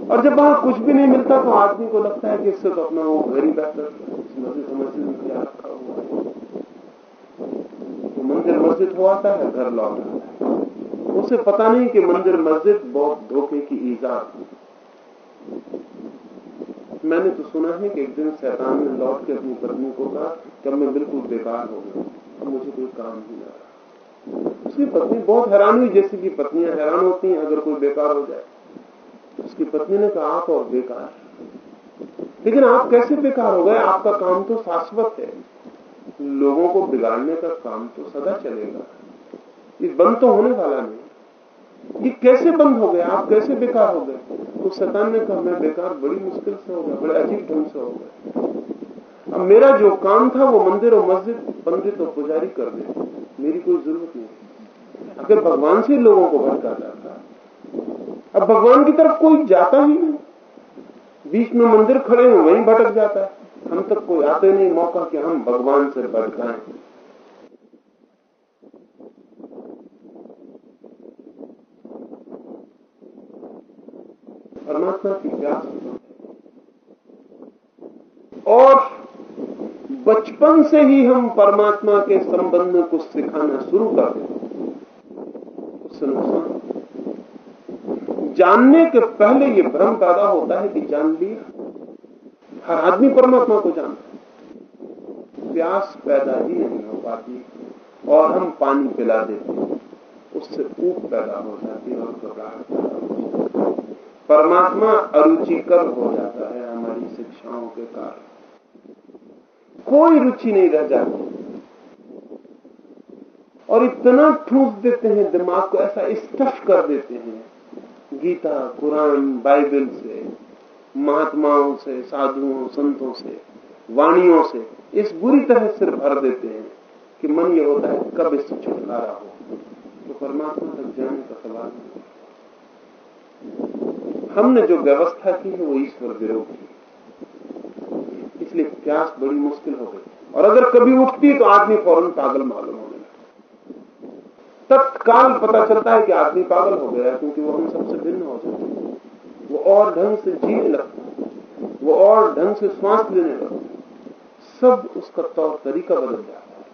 और जब वहाँ कुछ भी नहीं मिलता तो आदमी को लगता है कि इससे तो अपना वो घर ही बेहतर मस्जिद मस्जिद में क्या रखा हुआ तो मंदिर मस्जिद हो आता है घर लौट आता है? उसे पता नहीं कि मंदिर मस्जिद बहुत धोखे की ईजाद मैंने तो सुना है कि एक दिन शैतान ने लौट के अपनी पत्नी को कहा कि मैं बिल्कुल बेकार हो गया, अब मुझे कोई काम नहीं आ रहा। उसकी पत्नी बहुत हैरान हुई, जैसे कि पत्नियाँ हैरान होती हैं अगर कोई बेकार हो जाए। उसकी पत्नी ने कहा, आप और बेकार लेकिन आप कैसे बेकार हो गए? आपका काम तो शाश्वत है। लोगों को बिगाड़ने का काम तो सदा चलेगा। ये बंद तो होने वाला नहीं। ये कैसे बंद हो गया आप कैसे बेकार हो गए? तो शैतान ने कहा, मैं बेकार बड़ी मुश्किल से हो गया, बड़े अजीब ढंग से हो गया। अब मेरा जो काम था, वो मंदिर और मस्जिद पंडित और पुजारी कर दे। मेरी कोई ज़रूरत नहीं। अगर भगवान से लोगों को भटकाता था अब भगवान की तरफ़ कोई जाता ही नहीं। बीच में मंदिर खड़े हो, वहीं भटक जाता है। हम तक कोई आते नहीं, मौका कि हम भगवान से भटकाएँ परमात्मा की प्यास और बचपन से ही हम परमात्मा के संबंध को सिखाना शुरू कर दें उससे नुकसान जानने के पहले ये भ्रम पैदा होता है कि जान लिया हर आदमी परमात्मा को जानता है। प्यास पैदा ही नहीं हो पाती और हम पानी पिला देते उससे ऊप पैदा हो जाती है और घबराहट पैदा हो जाती परमात्मा अरुचिकर हो जाता है हमारी शिक्षाओं के कारण। कोई रुचि नहीं रह जाती। और इतना ठूस देते हैं, दिमाग को ऐसा स्टफ़ कर देते हैं गीता, कुरान, बाइबल से, महात्माओं से, साधुओं, संतों से, वाणियों से, इस बुरी तरह सिर भर देते हैं कि मन ये होता है, कब इससे छुटकारा हो? तो परमात्मा तक जाने का सवाल हमने जो व्यवस्था की है, वो ईश्वर विरोधी है इसलिए प्यास बड़ी मुश्किल हो गई। और अगर कभी उठती तो आदमी फ़ौरन पागल मालूम लगता तत्काल पता चलता है कि आदमी पागल हो गया क्योंकि वो हम सबसे भिन्न हो जाते हैं। वो और ढंग से जीने लगता है, वो और ढंग से श्वास लेने लगता है। सब उसका तौर तरीका बदल जाता है।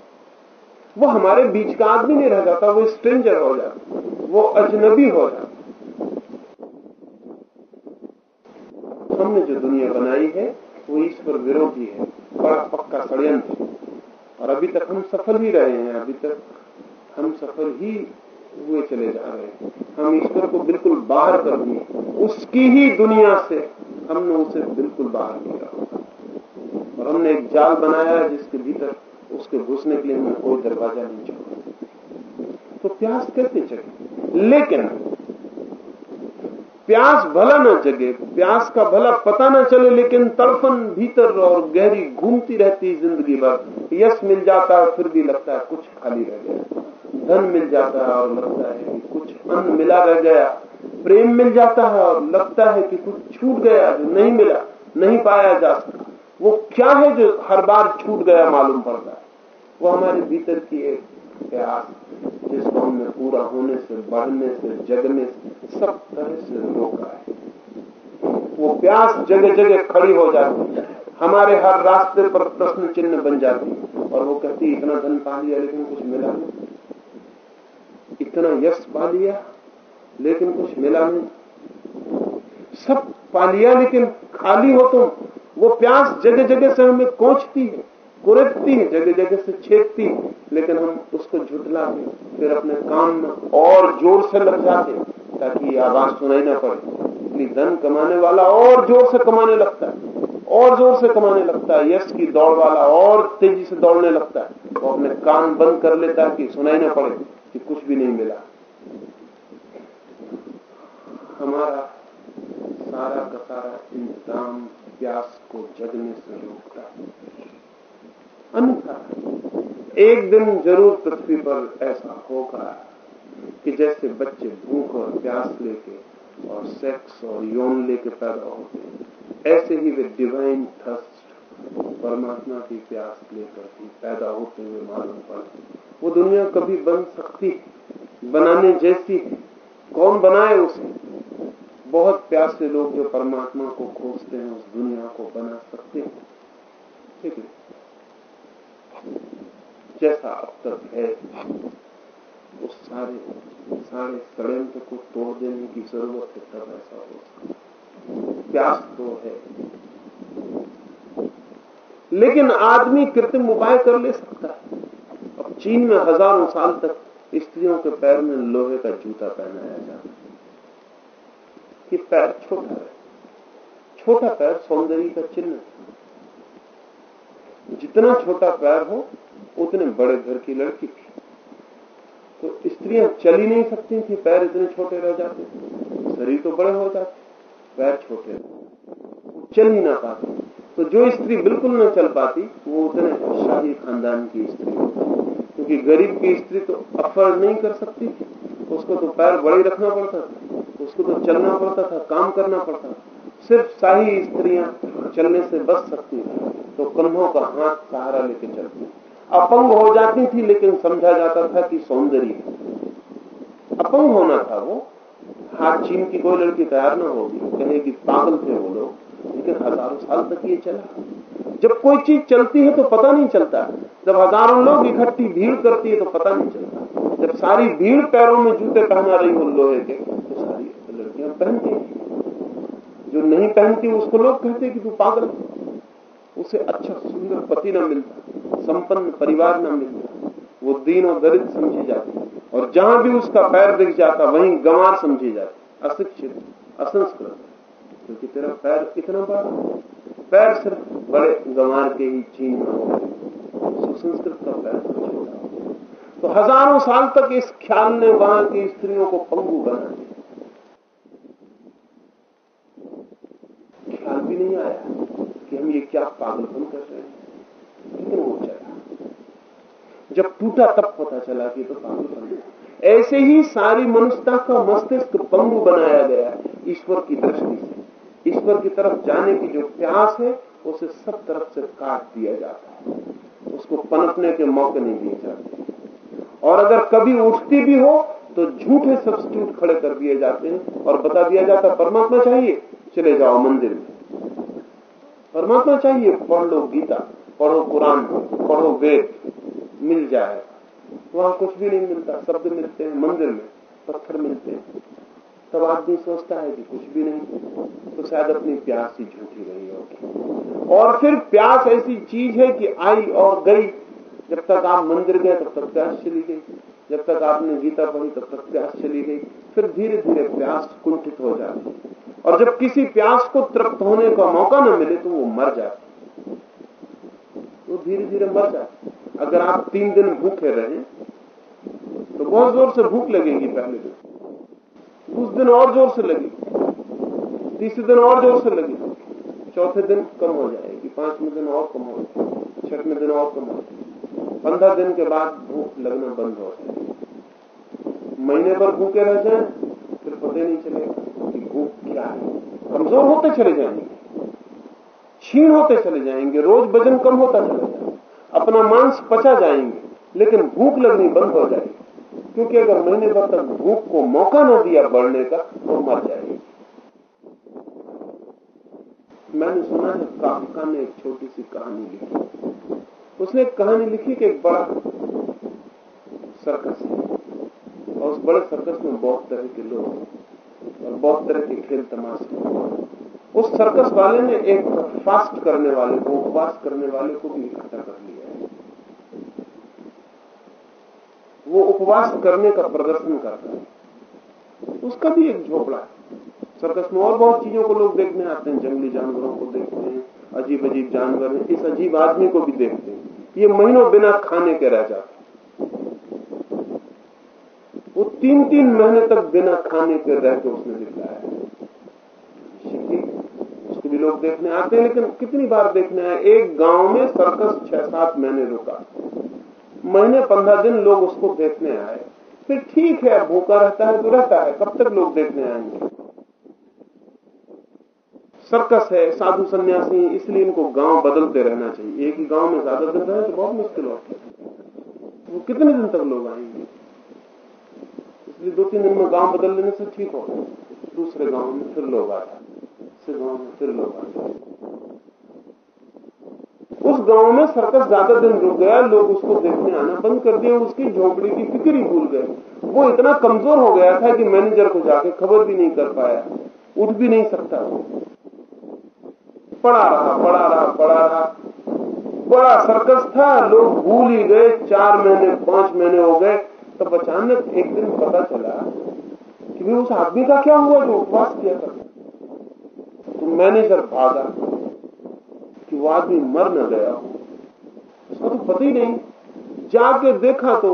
वो हमारे बीच का आदमी नहीं रह जाता, वो स्ट्रेंजर हो जाता वो अजनबी हो जाता हमने जो दुनिया बनाई है, वो ईश्वर विरोधी है, बड़ा पक्का षडयंत्र और अभी तक हम सफल ही रहे हैं, अभी तक हम सफल ही हुए चले जा रहे हैं। हम ईश्वर को बिल्कुल बाहर कर दिए। उसकी ही दुनिया से हमने उसे बिल्कुल बाहर किया। और हमने एक जाल बनाया जिसके भीतर उसके घुसने के लिए हमने कोई दरवाज़ा नहीं छोड़ा तो प्यास कैसे जगे? लेकिन प्यास भला ना जगे, प्यास का भला पता ना चले, लेकिन तड़फन भीतर और गहरी घूमती रहती ज़िंदगी भर। यश मिल जाता है, फिर भी लगता है कुछ खाली रह गया। धन मिल जाता है और लगता है कि कुछ अन्न मिला रह गया। प्रेम मिल जाता है और लगता है कि कुछ छूट गया जो नहीं मिला, नहीं पाया जा सकता। वो क्या है जो हर बार छूट गया मालूम पड़ता है? वो हमारे भीतर की एक प्यास, जिसको हमने पूरा होने से, बढ़ने से, जगने से, सब तरह से रोका है। वो प्यास जगह जगह खड़ी हो जाती है। हमारे हर रास्ते पर प्रश्न चिन्ह बन जाती है। और वो कहती इतना धन पा लिया, लेकिन कुछ मिला नहीं। इतना यश पा लिया, लेकिन कुछ मिला नहीं। सब पा लिया, लेकिन खाली हो तुम। वो प्यास जगह जगह से हमें कोचती है कुरकती है जगह जगह से छेदती लेकिन हम उसको झुटला के फिर अपने काम में और ज़ोर से लग जाते ताकि आवाज़ सुनाई ना पड़े। इसलिए धन कमाने वाला और ज़ोर से कमाने लगता है, और ज़ोर से कमाने लगता है, यश की दौड़ वाला और तेज़ी से दौड़ने लगता है। वो अपने कान बंद कर लेता है कि सुनाई ना पड़े। कि कुछ भी नहीं मिला। हमारा सारा का सारा इंतज़ाम प्यास को जगने से रोकता है। अन्यथा एक दिन ज़रूर पृथ्वी पर ऐसा होगा कि जैसे बच्चे भूख और प्यास लेके और सेक्स और यौन लेके पैदा होते हैं, ऐसे ही वे डिवाइन थर्स्ट परमात्मा की प्यास लेकर ही पैदा होते हुए मालूम पड़ते वो दुनिया कभी बन सकती बनाने जैसी कौन बनाए उसे? बहुत प्यासे लोग जो परमात्मा को खोजते हैं, उस दुनिया को बना सकते हैं। ठीक है। जैसा अब तक है उस सारे सारे षड्यंत्र को तोड़ देने की ज़रूरत है, तब ऐसा हो। प्यास तो है। लेकिन आदमी कृत्रिम उपाय कर ले सकता है। चीन में हज़ारों साल तक स्त्रियों के पैर में लोहे का जूता पहनाया जाता कि पैर छोटा है। छोटा पैर सौंदर्य का चिन्ह जितना छोटा पैर हो, उतने बड़े घर की लड़की थी तो स्त्रियाँ चल ही नहीं सकती थी, पैर इतने छोटे रह जाते शरीर तो बड़े हो जाते पैर छोटे चल ही ना पाती। तो जो स्त्री बिल्कुल न चल पाती, वो उतने शाही खानदान की स्त्री क्योंकि गरीब की स्त्री तो अफर्ड नहीं कर सकती थी। उसको तो पैर बड़े रखना पड़ता था, उसको तो चलना पड़ता था, काम करना पड़ता था। सिर्फ़ शाही स्त्रियाँ चलने से बच सकती थी तो कंधों का हाथ सहारा लेके चलती अपंग हो जाती थी, लेकिन समझा जाता था कि सौंदर्य अपंग होना था वो। हाथ चीन की कोई लड़की तैयार ना होगी, कहे कहेगी पागल थे वो लोग, लेकिन हज़ारों साल तक ये चला। जब कोई चीज़ चलती है तो पता नहीं चलता। जब हज़ारों लोग इकट्ठी भीड़ करती है तो पता नहीं चलता। जब सारी भीड़ पैरों में जूते पहना रही हो लोहे के तो सारी लड़कियाँ पहनती जो नहीं पहनती, उसको लोग कहते कि तू पागल उसे अच्छा सुंदर पति न मिलता, संपन्न परिवार न मिलता। वो दीन और दरिद्र समझी जाती और जहाँ भी उसका पैर दिख जाता, वहीं गंवार समझी जाती अशिक्षित, असंस्कृत। क्योंकि तेरा पैर इतना बड़ा पैर सिर्फ़ बड़े गंवार के ही चिन्ह हो। सुसंस्कृत का तो तो हज़ारों साल तक इस ख्याल ने वहाँ की स्त्रियों को पंगु बना दिया ख्याल भी नहीं आया कि हम ये क्या पागलपन कर रहे हैं। लेकिन वो चला जब टूटा तब पता चला कि तो पागलपन ऐसे ही सारी मनुष्यता का मस्तिष्क पंगु बनाया गया ईश्वर की दृष्टि से। ईश्वर की तरफ़ जाने की जो प्यास है, उसे सब तरफ़ से काट दिया जाता है। उसको पनपने के मौके नहीं दिए जाते। और अगर कभी उठती भी हो तो झूठे सब्सिट्यूट खड़े कर दिए जाते हैं और बता दिया जाता परमात्मा चाहिए, चले जाओ मंदिर में। परमात्मा चाहिए, पढ़ लो गीता, पढ़ो कुरान, पढ़ो वेद, मिल जाए। वहाँ कुछ भी नहीं मिलता, शब्द मिलते हैं, मंदिर में, पत्थर मिलते हैं। तब आदमी सोचता है कि कुछ भी नहीं तो शायद अपनी प्यास ही झूठी रही होगी और फिर प्यास ऐसी चीज़ है कि आई और गई, जब तक आप मंदिर गए तब तक प्यास चली गई। जब तक आपने गीता पढ़ी तब तक प्यास चली गई। फिर धीरे धीरे प्यास कुंठित हो जाती। और जब किसी प्यास को तृप्त होने का मौका न मिले तो वो मर जाती। वो धीरे धीरे मर जाती। अगर आप तीन दिन भूखे रहे तो बहुत ज़ोर से भूख लगेगी पहले दिन। उस दिन और ज़ोर से लगी। तीसरे दिन और ज़ोर से लगी। चौथे दिन कम हो जाएगी। पाँचवें दिन और कम हो जाएगी। छठवें दिन और कम हो जाएगी। पंद्रह दिन के बाद भूख लगना बंद हो जाएगी। महीने भर भूखे रह जाए, फिर पता नहीं चलेगा कि भूख क्या है। कमज़ोर होते चले जाएँगे। क्षीण होते चले जाएँगे। रोज वज़न कम होता चला जाएगा। अपना मांस पचा जाएँगे। लेकिन भूख लगनी बंद हो जाएगी। क्योंकि अगर मैंने भर तक भूख को मौका न दिया बढ़ने का तो मर जाएगी। मैंने सुना है काफका ने एक छोटी सी कहानी लिखी। उसने एक कहानी लिखी कि एक बड़ा सर्कस है। और उस बड़े सर्कस में बहुत तरह के लोग और बहुत तरह के खेल तमाशे उस सर्कस वाले ने एक फास्ट करने वाले को, उपवास करने वाले को भी इकट्ठा कर लिया है वो उपवास करने का प्रदर्शन करता है। उसका भी एक झोपड़ा है। सर्कस में और बहुत चीज़ों को लोग देखने आते हैं, जंगली जानवरों को देखते हैं अजीब अजीब जानवर हैं, इस अजीब आदमी को भी देखते हैं। ये महीनों बिना खाने के रह जाते वो तीन तीन महीने तक बिना खाने के रह के उसने दिखाया है। उसको भी लोग देखने आते हैं, लेकिन कितनी बार देखने आए एक गाँव में सर्कस छह सात महीने रुका। महीने पंद्रह दिन लोग उसको देखने आए। फिर ठीक है, भूखा रहता है तो रहता है, कब तक लोग देखने आएँगे? सर्कस है, साधु सन्यासी इसलिए इनको गाँव बदलते रहना चाहिए। एक ही गाँव में ज़्यादा दिन रहे तो बहुत मुश्किल होता है। वो कितने दिन तक लोग आएँगे? इसलिए दो तीन दिन में गाँव बदल लेने से ठीक हो दूसरे गाँव में फिर लोग आ जाते गाँव में फिर लोग आ जाते उस गाँव में सर्कस ज़्यादा दिन रुक गया, लोग उसको देखने आना बंद कर दिया उसकी झोपड़ी की फ़िक्र ही भूल गए। वो इतना कमज़ोर हो गया था कि मैनेजर को जाके खबर भी नहीं कर पाया, उठ भी नहीं सकता। पड़ा रहा पड़ा रहा पड़ा रहा। बड़ा सर्कस था, लोग भूल ही गए, चार महीने, पाँच महीने हो गए। तब अचानक एक दिन पता चला कि भाई उस आदमी का क्या हुआ जो उपवास किया था। तो मैनेजर भागा। कि वो आदमी मर न गया हो। उसको तो पता ही नहीं। जाके देखा तो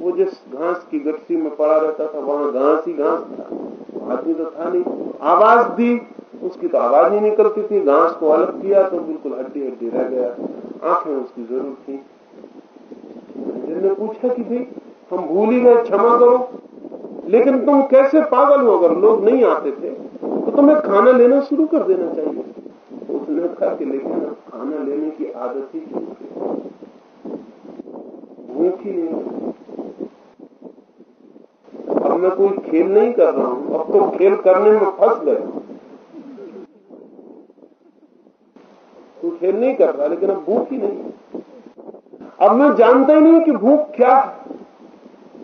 वो जिस घास की गट्टी में पड़ा रहता था, वहाँ घास ही घास था। आदमी तो था नहीं। आवाज़ दी, उसकी तो आवाज़ ही निकलती थी। घास को अलग किया तो बिल्कुल हड्डी हड्डी रह गया। आँखें उसकी ज़रूर थी। जिनने पूछा कि भाई, हम भूल ही गए, क्षमा करो। लेकिन तुम कैसे पागल हो? अगर लोग नहीं आते थे तो तुम्हें खाना लेना शुरू कर देना चाहिए। था कि लेकिन खाना लेने की आदत ही छूट गई भूख ही नहीं अब मैं कोई खेल नहीं कर रहा हूँ, अब तो खेल करने में फंस गए खेल नहीं कर रहा, लेकिन अब भूख ही नहीं अब मैं जानता ही नहीं कि भूख क्या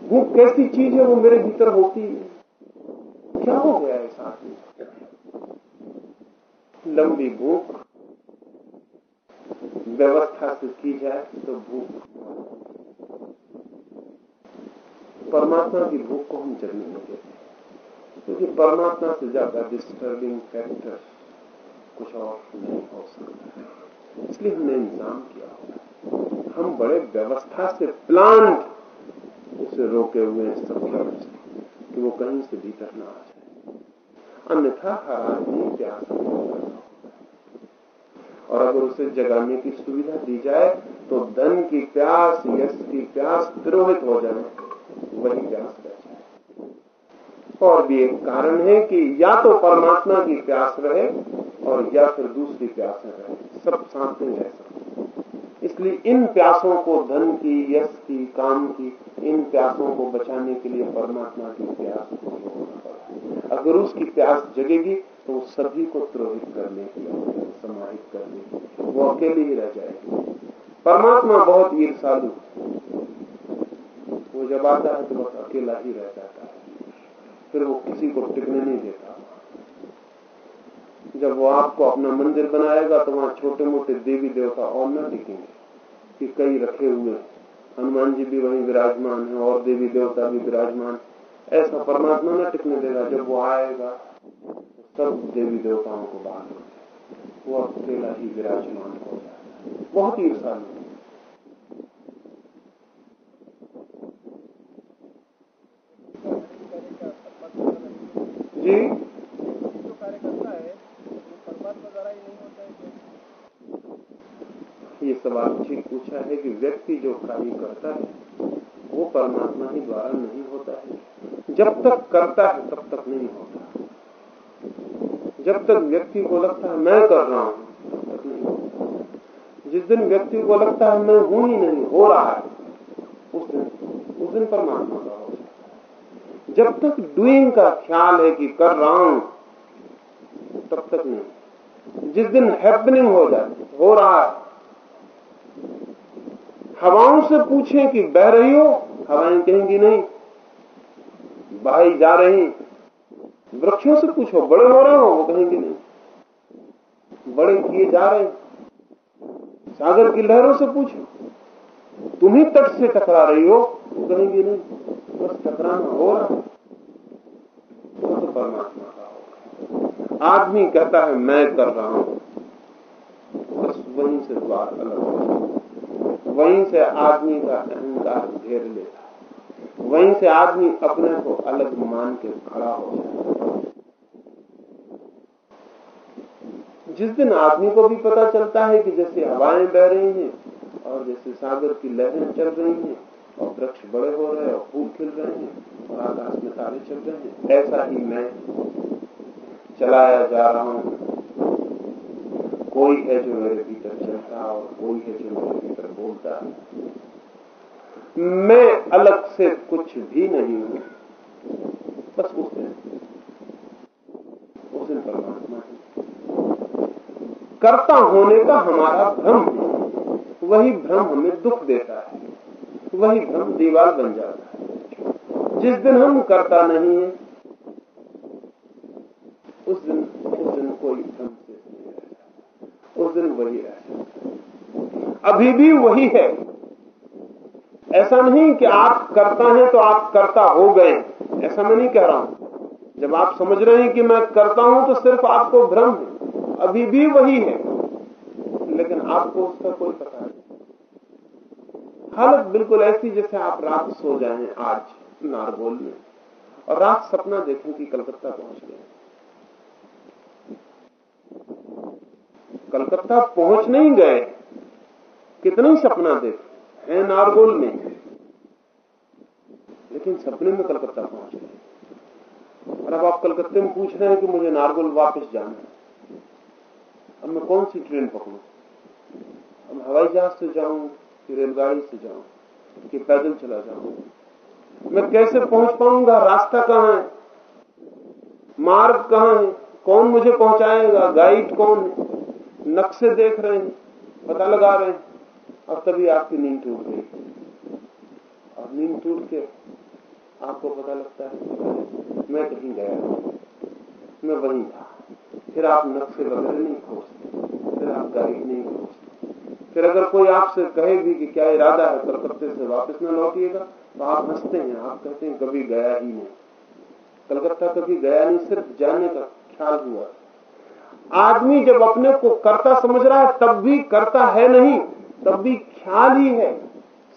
भूख कैसी चीज़ है, वो मेरे भीतर होती है। क्या हो गया है साथ में लंबी भूख व्यवस्था से की जाए तो भूख परमात्मा की भूख को हम जगने नहीं देते। क्योंकि परमात्मा से ज़्यादा डिस्टर्बिंग फैक्टर कुछ और नहीं हो सकता। है इसलिए हमने इंतज़ाम किया होगा। हम बड़े व्यवस्था से प्लांट उसे रोके हुए हैं सब कि वो कहीं से भीतर ना आ जाए। अन्यथा हर आदमी प्यास और अगर उसे जगाने की सुविधा दी जाए तो धन की प्यास, यश की प्यास तिरोहित हो जाए। वही प्यास रह जाए और भी एक कारण है कि या तो परमात्मा की प्यास रहे और या फिर दूसरी प्यास रहे। सब में रह सकते इसलिए इन प्यासों को धन की, यश की, काम की, इन प्यासों को बचाने के लिए परमात्मा की प्यास को रोकना पड़ा। अगर उसकी प्यास जगेगी तो सभी को त्रोहित करने की समाहित करने की वो अकेले ही रह जाएगी। परमात्मा बहुत ईर्षालु वो जब आता है तो बस अकेला ही रह जाता है। फिर वो किसी को टिकने नहीं देता। जब वो आपको अपना मंदिर बनाएगा तो वहाँ छोटे मोटे देवी देवता और न टिकेंगे। कि कई रखे हुए हनुमान जी भी वहीं विराजमान है और देवी देवता भी विराजमान ऐसा परमात्मा न टिकने देगा। जब वो आएगा सब देवी देवताओं को बाहर वो अकेला ही विराजमान हो जाता है। बहुत ही ईर्षालु जी जो? कार्य करता है परमात्मा द्वारा ही नहीं होता है ये सवाल ठीक पूछा है कि व्यक्ति जो कार्य करता है, वो परमात्मा ही द्वारा नहीं होता है। जब तक करता है, तब तक नहीं होता। जब तक व्यक्ति को लगता है मैं कर रहा हूँ, जिस दिन व्यक्ति को लगता है मैं हूँ ही नहीं, हो रहा है, उस दिन उस दिन परमात्मा का जब तक डूइंग का ख्याल है कि कर रहा हूँ, तब तक नहीं। जिस दिन हैपनिंग हो जाती हो रहा है, हवाओं से पूछें कि बह रही हो, हवाएँ कहेंगी नहीं बहाई जा रही वृक्षों से पूछो, बड़े हो रहे हो, वो कहेंगे नहीं। बड़े किए जा रहे सागर की लहरों से पूछो। तुम ही तट से टकरा रही हो, वो कहेंगे नहीं, बस टकराना हो रहा वो तो परमात्मा का होगा आदमी कहता है, मैं कर रहा हूँ। बस वहीं से द्वार अलग हो वहीं से आदमी का अहंकार घेर लेता है। वहीं से आदमी अपने को अलग मान के खड़ा हो जाता जिस दिन आदमी को भी पता चलता है कि जैसे हवाएँ बह रही हैं और जैसे सागर की लहरें चल रही हैं और वृक्ष बड़े हो रहे हैं और फूल खिल रहे हैं और आकाश में तारे चल रहे हैं, ऐसा ही मैं चलाया जा रहा हूँ। कोई है जो मेरे भीतर चलता और कोई है जो मेरे भीतर बोलता। है मैं अलग से कुछ भी नहीं हूँ। बस उस दिन उस दिन परमात्मा है। कर्ता होने का हमारा भ्रम है। वही भ्रम हमें दुख देता है। वही भ्रम दीवार बन जाता है। जिस दिन हम करता नहीं है, उस दिन उस दिन कोई भ्रम से उस दिन वही रहता अभी भी वही है। ऐसा नहीं कि आप करता हैं तो आप करता हो गए। ऐसा मैं नहीं कह रहा हूँ। जब आप समझ रहे हैं कि मैं करता हूँ तो सिर्फ़ आपको भ्रम है। अभी भी वही है। लेकिन आपको उसका कोई पता नहीं। हालत बिल्कुल ऐसी जैसे आप रात सो जाए आज, नारगोल में। और रात सपना देखें कि कलकत्ता पहुँच गए। कलकत्ता पहुँच नहीं गए। कितना सपना देख। है। नारगोल में। लेकिन सपने में कलकत्ता पहुँच गए। और अब आप कलकत्ते में पूछ रहे हैं कि मुझे नारगोल वापस जाना है। अब मैं कौन सी ट्रेन पकड़ू? अब हवाई जहाज़ से जाऊँ कि रेलगाड़ी से जाऊँ कि पैदल चला जाऊँ? मैं कैसे पहुँच पाऊँगा? रास्ता कहाँ है? मार्ग कहाँ है? कौन मुझे पहुंचाएगा? गाइड कौन है? नक्शे देख रहे हैं, पता लगा रहे हैं। और तभी आपकी नींद टूट गई। और नींद टूट के आपको पता लगता है, मैं कहीं गया मैं वहीं था। फिर आप नक्शे वगैरह नहीं खोजते। फिर आप गाइड नहीं खोजते। फिर अगर कोई आपसे कहे भी कि क्या इरादा है, कलकत्ते से वापस न लौटिएगा तो आप हँसते हैं। आप कहते हैं, कभी गया ही नहीं। कलकत्ता कभी गया नहीं, सिर्फ़ जाने का ख्याल हुआ। आदमी जब अपने को करता समझ रहा है, तब भी करता है नहीं। तब भी ख्याल ही है,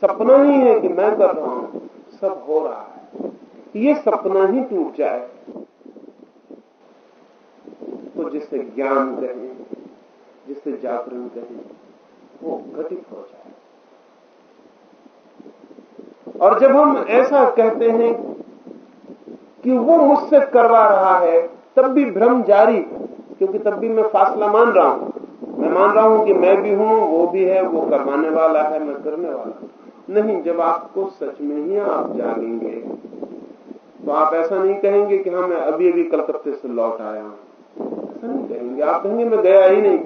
सपना ही है कि मैं कर रहा हूँ। सब हो रहा है। ये सपना ही टूट जाए। तो जिसे ज्ञान कहें, जिसे जागरण कहें, वो घटित हो जाए। और जब हम ऐसा कहते हैं कि वो मुझसे करवा रहा है, तब भी भ्रम जारी, क्योंकि तब भी मैं फासला मान रहा हूँ। मैं मान रहा हूँ कि मैं भी हूँ, वो भी है, वो करवाने वाला है, मैं करने वाला हूँ। नहीं, जब आपको सच में ही आप जागेंगे तो आप ऐसा नहीं कहेंगे कि हाँ मैं अभी अभी कलकत्ते से लौट आया हूँ। ऐसा नहीं कहेंगे। आप कहेंगे, मैं गया ही नहीं।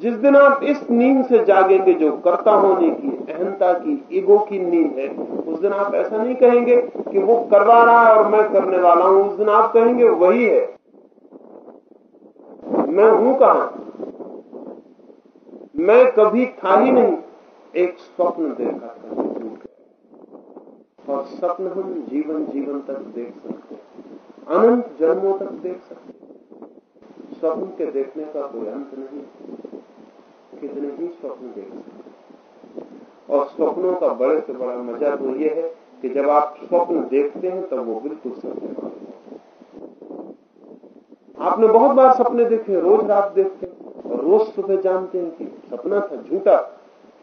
जिस दिन आप इस नींद से जागेंगे, जो कर्ता होने की, अहंता की, ईगो की नींद है, उस दिन आप ऐसा नहीं कहेंगे कि वो करवा रहा है और मैं करने वाला हूँ। उस दिन आप कहेंगे, वही है। मैं हूँ कहा? मैं कभी था ही नहीं। एक स्वप्न देखा था। गया और स्वप्न हम जीवन जीवन तक देख सकते हैं। अनंत जन्मों तक देख सकते स्वप्न के देखने का कोई अंत नहीं। कितने ही स्वप्न देख सकते और स्वप्नों का बड़े से बड़ा मज़ा तो ये है कि जब आप स्वप्न देखते हैं, तब वो बिल्कुल सत्य आपने बहुत बार सपने देखे, रोज रात देखते हैं। और रोज सुबह जानते हैं कि सपना था, झूठा।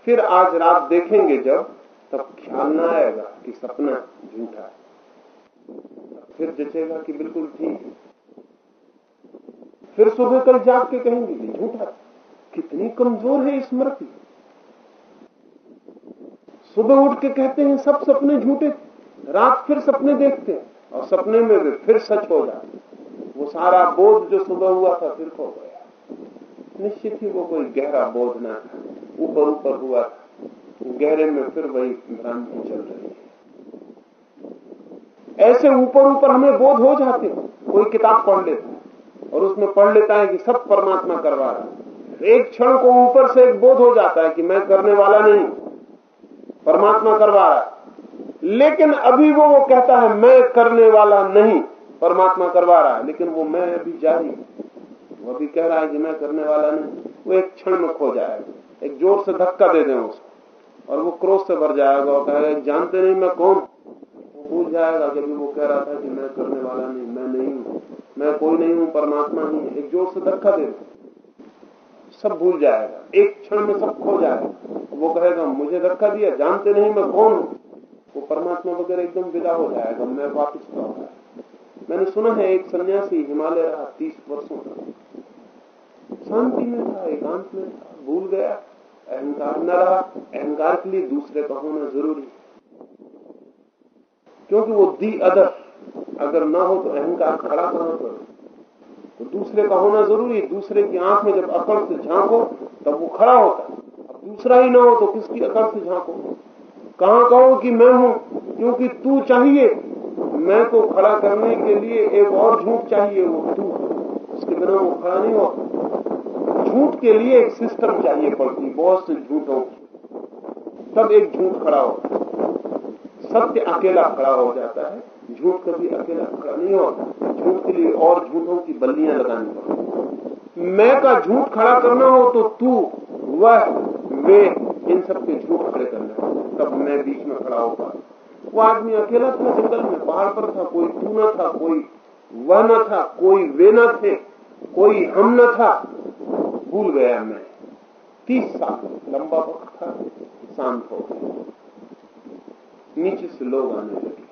फिर आज रात देखेंगे जब, तब ख्याल ना आएगा कि सपना झूठा है। फिर जचेगा कि बिल्कुल ठीक है। फिर सुबह कल जाग के कहेंगे कि झूठा कितनी कमज़ोर है स्मृति सुबह उठ के कहते हैं, सब सपने झूठे रात फिर सपने देखते हैं और सपने में वे फिर सच हो जाते वो सारा बोध जो सुबह हुआ था, फिर खो गया। निश्चित ही वो कोई गहरा बोध ना ऊपर ऊपर हुआ, गहरे में फिर वही भ्रांति चल रही है। ऐसे ऊपर ऊपर हमें बोध हो जाते कोई किताब पढ़ लेता और उसमें पढ़ लेता है कि सब परमात्मा करवा रहा है। एक क्षण को ऊपर से एक बोध हो जाता है कि मैं करने वाला नहीं, परमात्मा करवा रहा है। लेकिन अभी वो वो कहता है, मैं करने वाला नहीं, परमात्मा करवा रहा है। लेकिन वो मैं अभी जारी वो भी कह रहा है कि मैं करने वाला नहीं। वो एक क्षण में खो जाएगा एक ज़ोर से धक्का दे दें उसको और वो क्रोध से भर जाएगा। और कहेगा जानते नहीं मैं कौन? भूल जाएगा कि अभी वो कह रहा था कि मैं करने वाला नहीं, मैं नहीं हूँ। मैं कोई नहीं हूँ, परमात्मा ही एक ज़ोर से धक्का दे सब भूल जाएगा। एक क्षण में सब खो जाएगा। वो कहेगा, मुझे धक्का दिया, जानते नहीं मैं कौन हूँ? वो परमात्मा वगैरह एकदम विदा हो जाएगा। मैं वापिस लौटा मैंने सुना है एक सन्यासी हिमालय रहा तीस वर्षों तक शांति में था, एकांत में था, भूल गया। अहंकार न रहा, अहंकार के लिए दूसरे का होना ज़रूरी क्योंकि वो दी अदर, अगर ना हो तो अहंकार खड़ा कहाँ पर? तो दूसरे का होना ज़रूरी दूसरे की आँख में जब अकड़ से झांको, तब वो खड़ा होता है। अब दूसरा ही ना हो तो किसकी अकड़ से झांको? कहाँ कहो कि मैं हूँ? क्योंकि तू चाहिए। मैं को खड़ा करने के लिए एक और झूठ चाहिए वो तू उसके बिना वो खड़ा नहीं होता झूठ के लिए एक सिस्टम चाहिए पड़ती, बहुत से झूठों की। तब एक झूठ खड़ा होता सत्य अकेला खड़ा हो जाता है। झूठ कभी अकेला खड़ा नहीं होता। झूठ के लिए और झूठों की बल्लियाँ लगानी पड़ती। मैं का झूठ खड़ा करना हो तो तू, वह, वे, इन सबके झूठ खड़े करना। तब मैं बीच में खड़ा हो होगा। वो आदमी अकेला था जंगल में? पहाड़ पर था, कोई तू न था, कोई वह न था, कोई वे न थे, कोई हम न था। भूल गया मैं। तीस साल, लंबा वक्त था, शांत हो गया। नीचे से लोग आने लगे।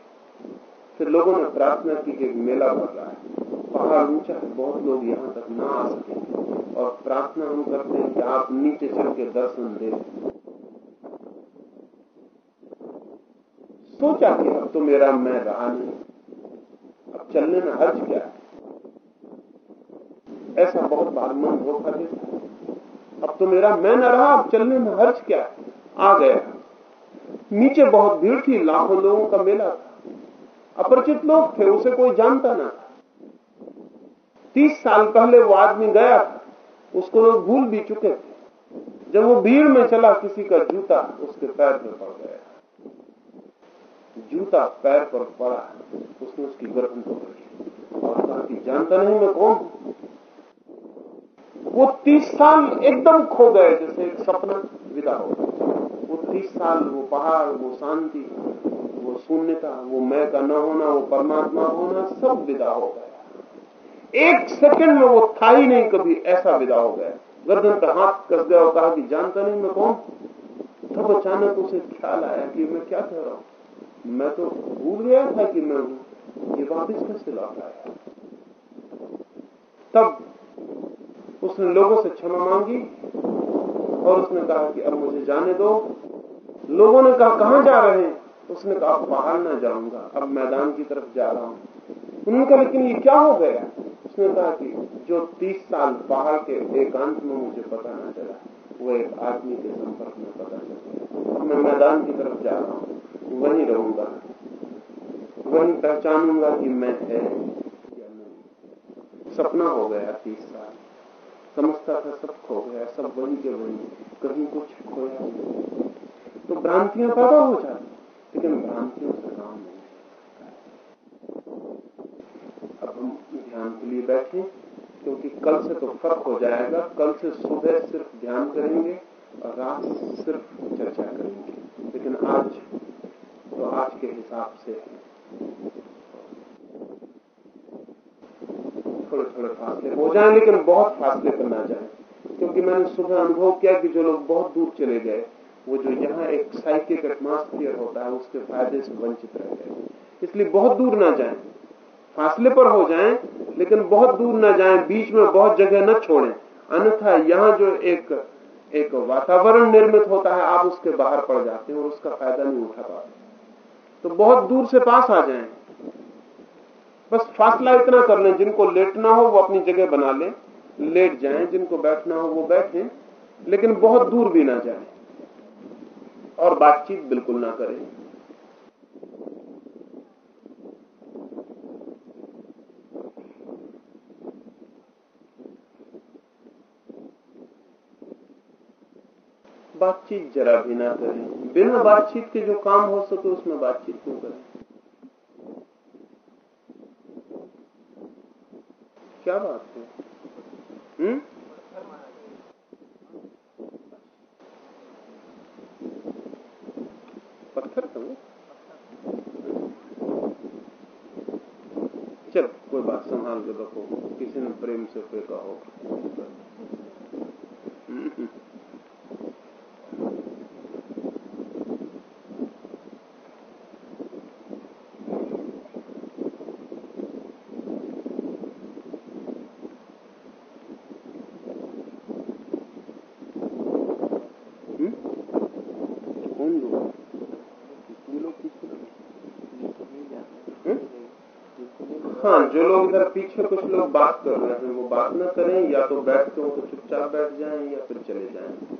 फिर लोगों ने प्रार्थना की कि एक मेला भर रहा है। पहाड़ ऊँचा है, बहुत लोग यहाँ तक ना आ सके। और प्रार्थना हम करते हैं कि आप नीचे चल के दर्शन दे। सोचा कि अब तो मेरा मैं रहा नहीं। अब चलने में हर्ज क्या है? ऐसा बहुत बार मन धोखा देता अब तो मेरा मैं न रहा, अब चलने में हर्ज क्या है? आ गया। नीचे बहुत भीड़ थी, लाखों लोगों का मेला था। अपरिचित लोग थे, उसे कोई जानता ना तीस साल पहले वो आदमी गया उसको लोग भूल भी चुके थे। जब वो भीड़ में चला, किसी का जूता उसके पैर में पड़ गया। जूता, पैर पर पड़ा, उसने उसकी गर्दन पकड़ी और कहा कि जानता नहीं मैं कौन वो तीस साल एकदम खो गए, जैसे एक सपना विदा हो वो तीस साल वो पहाड़, वो शांति, वो शून्यता, वो मैं का न होना, वो परमात्मा होना, सब विदा हो गया। एक सेकंड में वो था ही नहीं कभी ऐसा विदा हो गया। गर्दन का हाथ कस गया और कहा कि जानता नहीं मैं कौन तब अचानक उसे ख्याल आया कि मैं क्या कह रहा हूँ। मैं तो भूल गया था कि मैं हूँ। ये वापिस कैसे लौट आया तब उसने लोगों से क्षमा मांगी और उसने कहा कि अब मुझे जाने दो। लोगों ने कहा, कहाँ जा रहे हैं? उसने कहा बाहर ना जाऊँगा। अब मैदान की तरफ़ जा रहा हूँ। उन्होंने कहा, लेकिन ये क्या हो गया? उसने कहा कि जो तीस साल बाहर के एकांत में मुझे पता ना चला, वो एक आदमी के संपर्क में पता चला। मैं मैदान की तरफ़ जा रहा हूँ। वहीं रहूँगा। वहीं पहचानूँगा कि मैं है या नहीं। सपना हो गया तीस साल। समझता था सब खो गया, सब वही के वही। कहीं कुछ खोया तो भ्रांतियाँ पैदा हो जाती लेकिन भ्रांतियों से काम नहीं अब हम ध्यान के लिए बैठे, क्योंकि कल से तो फ़र्क हो जाएगा। कल से सुबह सिर्फ़ ध्यान करेंगे और रात सिर्फ़ चर्चा करेंगे लेकिन आज तो आज के हिसाब से थोड़े थोड़े फासले हो जाए लेकिन बहुत फासले पर ना जाए। क्योंकि मैंने सुबह अनुभव किया कि जो लोग बहुत दूर चले गए, वो जो यहाँ एक साइकिक एटमोस्फियर होता है, उसके फ़ायदे से वंचित रह गए। इसलिए बहुत दूर ना जाए। फासले पर हो जाए, लेकिन बहुत दूर ना जाए, बीच में बहुत जगह न छोड़ें। अन्यथा यहाँ जो एक एक वातावरण निर्मित होता है, आप उसके बाहर पड़ जाते हैं और उसका फ़ायदा नहीं उठा पाते। तो बहुत दूर से पास आ जाए। बस फासला इतना कर लें, जिनको लेटना हो वो अपनी जगह बना लें। लेट जाएँ, जिनको बैठना हो वो बैठें, लेकिन बहुत दूर भी ना जाएँ। और बातचीत बिल्कुल ना करें। बातचीत जरा भी ना करें। बिना बातचीत के जो काम हो सके उसमें बातचीत क्यों करें? क्या बात है? हम्म? पत्थर वो? चल, कोई बात संभाल के रखो। किसी ने प्रेम से फेंका हो कौन लोग ये लोग पीछे हाँ जो लोग इधर पीछे कुछ लोग बात कर रहे हैं, वो बात ना करें, या तो बैठते हो तो चुपचाप बैठ जाएँ, या फिर चले जाएँ।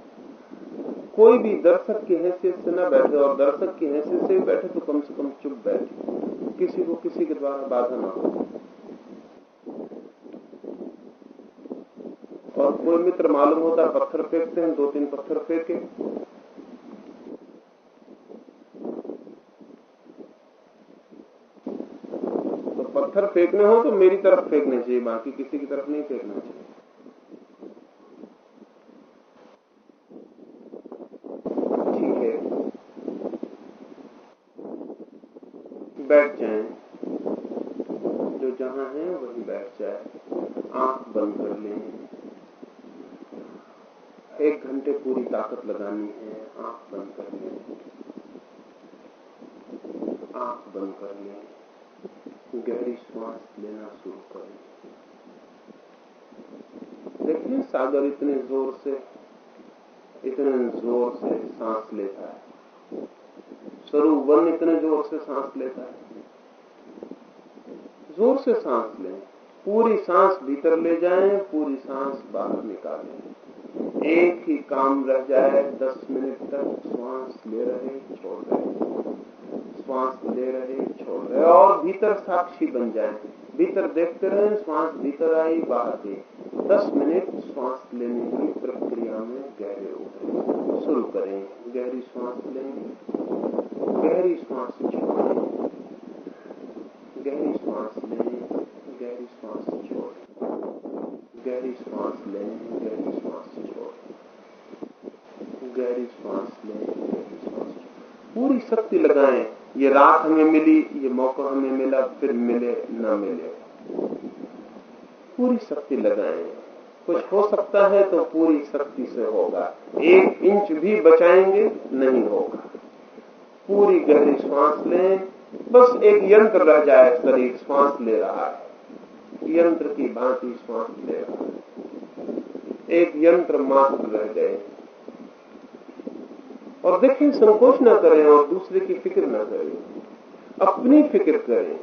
कोई भी दर्शक की हैसियत से ना बैठे, और दर्शक की हैसियत से बैठे तो कम से कम चुप बैठे। किसी को किसी के द्वारा बाधा ना हो। और कोई मित्र मालूम होता पत्थर फेंकते हैं, दो तीन पत्थर फेंके तो पत्थर फेंकने हो तो मेरी तरफ़ फेंकने चाहिए, बाकी किसी की तरफ़ नहीं फेंकना चाहिए। ठीक है। बैठ जाएँ। जो जहाँ है, वही बैठ जाए। आँख बंद कर लें। एक घंटे पूरी ताकत लगानी है, आँख बंद कर लें। आँख बंद कर लें। गहरी श्वास लेना शुरू करें देखिए सागर इतने ज़ोर से इतने ज़ोर से सांस लेता है स्वरूप इतने ज़ोर से सांस लेता है ज़ोर से सांस लें पूरी सांस भीतर ले जाएँ पूरी सांस बाहर निकालें एक ही काम रह जाए दस मिनट तक श्वास ले रहे छोड़ रहे श्वास ले रहे छोड़ रहे और भीतर साक्षी बन जाए। भीतर देखते रहे, श्वास भीतर आई बाहर गई दस मिनट श्वास लेने की प्रक्रिया में गहरे उतरे। शुरू करें। गहरी श्वास लें। गहरी श्वास छोड़ें। गहरी श्वास लें। गहरी श्वास छोड़ें। गहरी श्वास लें। गहरी श्वास छोड़ें। गहरी श्वास लें। गहरी श्वास पूरी शक्ति लगाएँ। ये रात हमें मिली, ये मौका हमें मिला, फिर मिले, न मिले। पूरी शक्ति लगाएँ। कुछ हो सकता है तो पूरी शक्ति से होगा। एक इंच भी बचाएँगे, नहीं होगा। पूरी गहरी श्वास लें। बस एक यंत्र रह जाए, शरीर श्वास ले रहा है। यंत्र की भांति श्वास ले रहा है। एक यंत्र मात्र रह गए। और देखें, संकोच न करें और दूसरे की फ़िक्र न करें। अपनी फ़िक्र करें।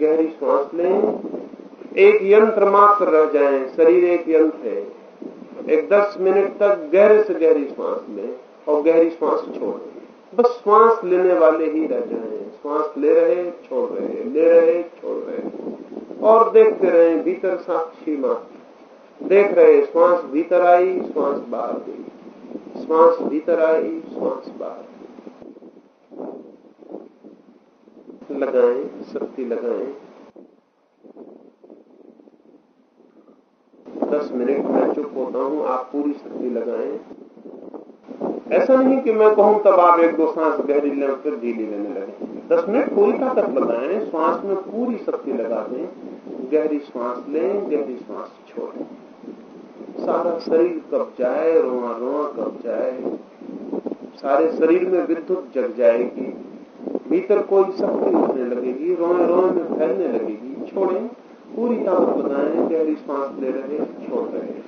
गहरी श्वास लें। एक यंत्र मात्र रह जाए। शरीर एक यंत्र है। एक दस मिनट तक गहरे से गहरी श्वास लें और गहरी श्वास छोड़। बस श्वास लेने वाले ही रह जाए। श्वास ले रहे, छोड़ रहे, ले रहे, छोड़ रहे। और देखते रहे, भीतर साक्षी मात्र। देख रहे, श्वास भीतर आई, श्वास बाहर गई। श्वास भीतर आई श्वास बाहर। लगाएँ, शक्ति लगाएँ। दस मिनट में चुप होता हूँ, आप पूरी शक्ति लगाएँ। ऐसा नहीं कि मैं कहूँ, तब आप एक दो सांस गहरी लें फिर ढीली लेने लगे। दस मिनट पूरी ताकत लगाएँ श्वास में पूरी शक्ति लगा दें, गहरी श्वास लें, गहरी श्वास छोड़ें। सारा शरीर कब जाए, रोआ रोआ कब जाए। सारे शरीर में विद्युत जग जाएगी। भीतर कोई शक्ति उठने लगेगी, रोए रोए में फैलने लगेगी। छोड़े, पूरी ताकत बनाए गहरी सांस ले रहे, छोड़ रहे।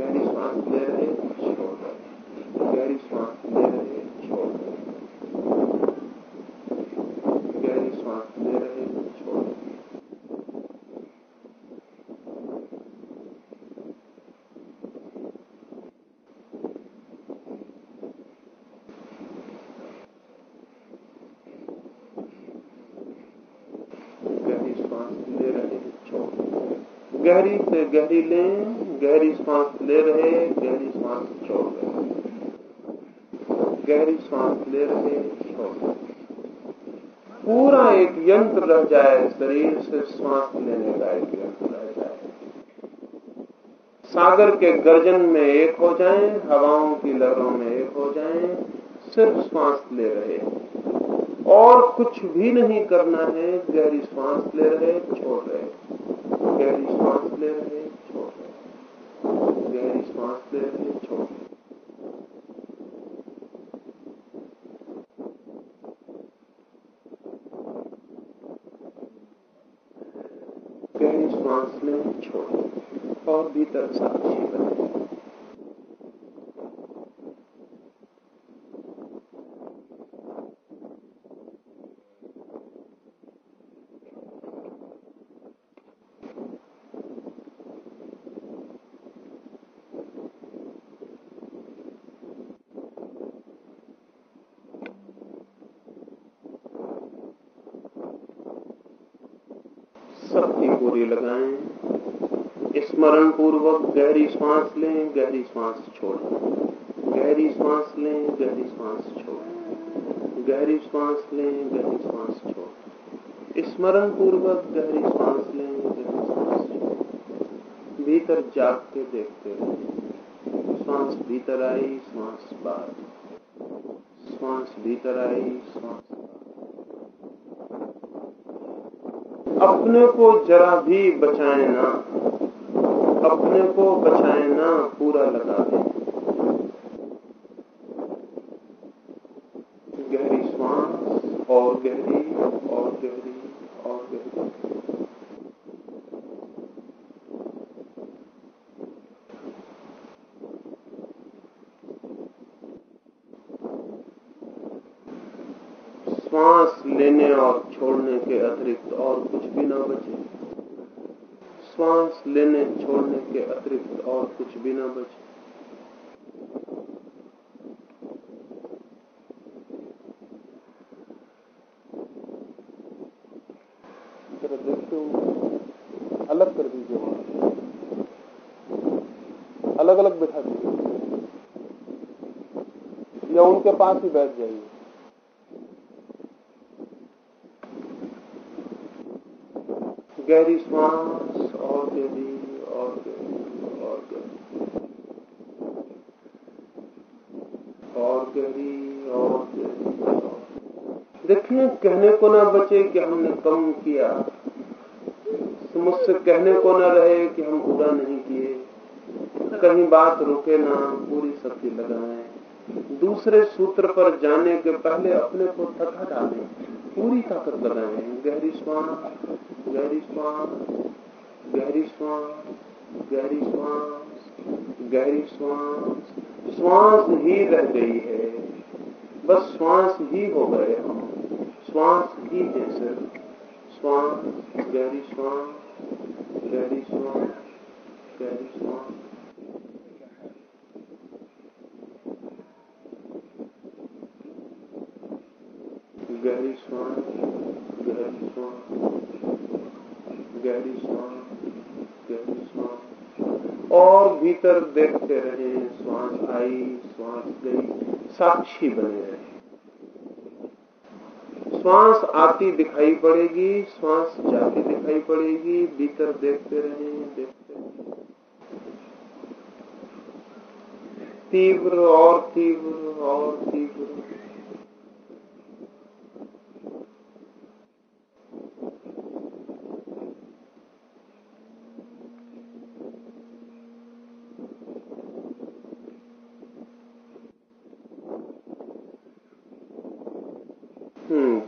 गहरी सांस ले रहे, छोड़ रहे। गहरी सांस ले रहे, छोड़ रहे गहरी श्वास ले रहे छोड़ रहे गहरी श्वास ले रहे छोड़ गहरी से गहरी लें गहरी श्वास ले रहे गहरी श्वास छोड़ रहे। गहरी श्वास ले रहे छोड़ रहे। पूरा एक यंत्र रह जाए शरीर से श्वास लेने का एक यंत्र रह जाए। सागर के गर्जन में एक हो जाएँ, हवाओं की लहरों में एक हो जाएँ, सिर्फ़ श्वास ले रहे। और कुछ भी नहीं करना है गहरी श्वास ले रहे छोड़ रहे। गहरी श्वास ले रहे छोड़ रहे गहरी श्वास ले रहे छोड़ रहे श्वास लें छोड़ और भीतर साक्षी बने शक्ति पूरी लगाएँ स्मरण पूर्वक गहरी श्वास लें, गहरी श्वास छोड़ें। गहरी श्वास लें, गहरी श्वास छोड़ें। गहरी श्वास लें, गहरी श्वास छोड़ें। स्मरण पूर्वक गहरी श्वास लें, गहरी श्वास छोड़ें। भीतर जाग के देखते रहें। श्वास भीतर आई श्वास बाहर। श्वास भीतर आई श्वास अपने को जरा भी बचाए ना। अपने को बचाए ना पूरा लगा दे गहरी श्वास और गहरी और गहरी और गहरी लेने और छोड़ने के अतिरिक्त और कुछ भी ना बचे श्वास लेने छोड़ने के अतिरिक्त और कुछ भी ना बचे जरा देखते हुए अलग कर दीजिए वहाँ अलग अलग बैठा दीजिए या उनके पास ही बैठ जाइए। गहरी श्वास और गहरी और गहरी और गहरी। और गहरी और गहरी। देखिए, कहने को ना बचे कि हमने कम किया। मुझसे कहने को ना रहे कि हम पूरा नहीं किए। कहीं बात रुके ना, पूरी शक्ति लगाएँ। दूसरे सूत्र पर जाने के पहले अपने को थका डालें। पूरी ताकत लगाएँ गहरी श्वास गहरी श्वास गहरी श्वास गहरी श्वास गहरी श्वास श्वास ही रह गई है। बस श्वास ही हो गए हम। श्वास ही है सिर्फ़। श्वास, गहरी श्वास गहरी श्वास गहरी श्वास गहरी श्वास गहरी श्वास गहरी श्वास गहरी श्वास और भीतर देखते रहे, श्वास आई, श्वास गई, साक्षी बने रहे। श्वास आती दिखाई पड़ेगी, श्वास जाती दिखाई पड़ेगी, भीतर देखते रहे देखते रहे। तीव्र और तीव्र और तीव्र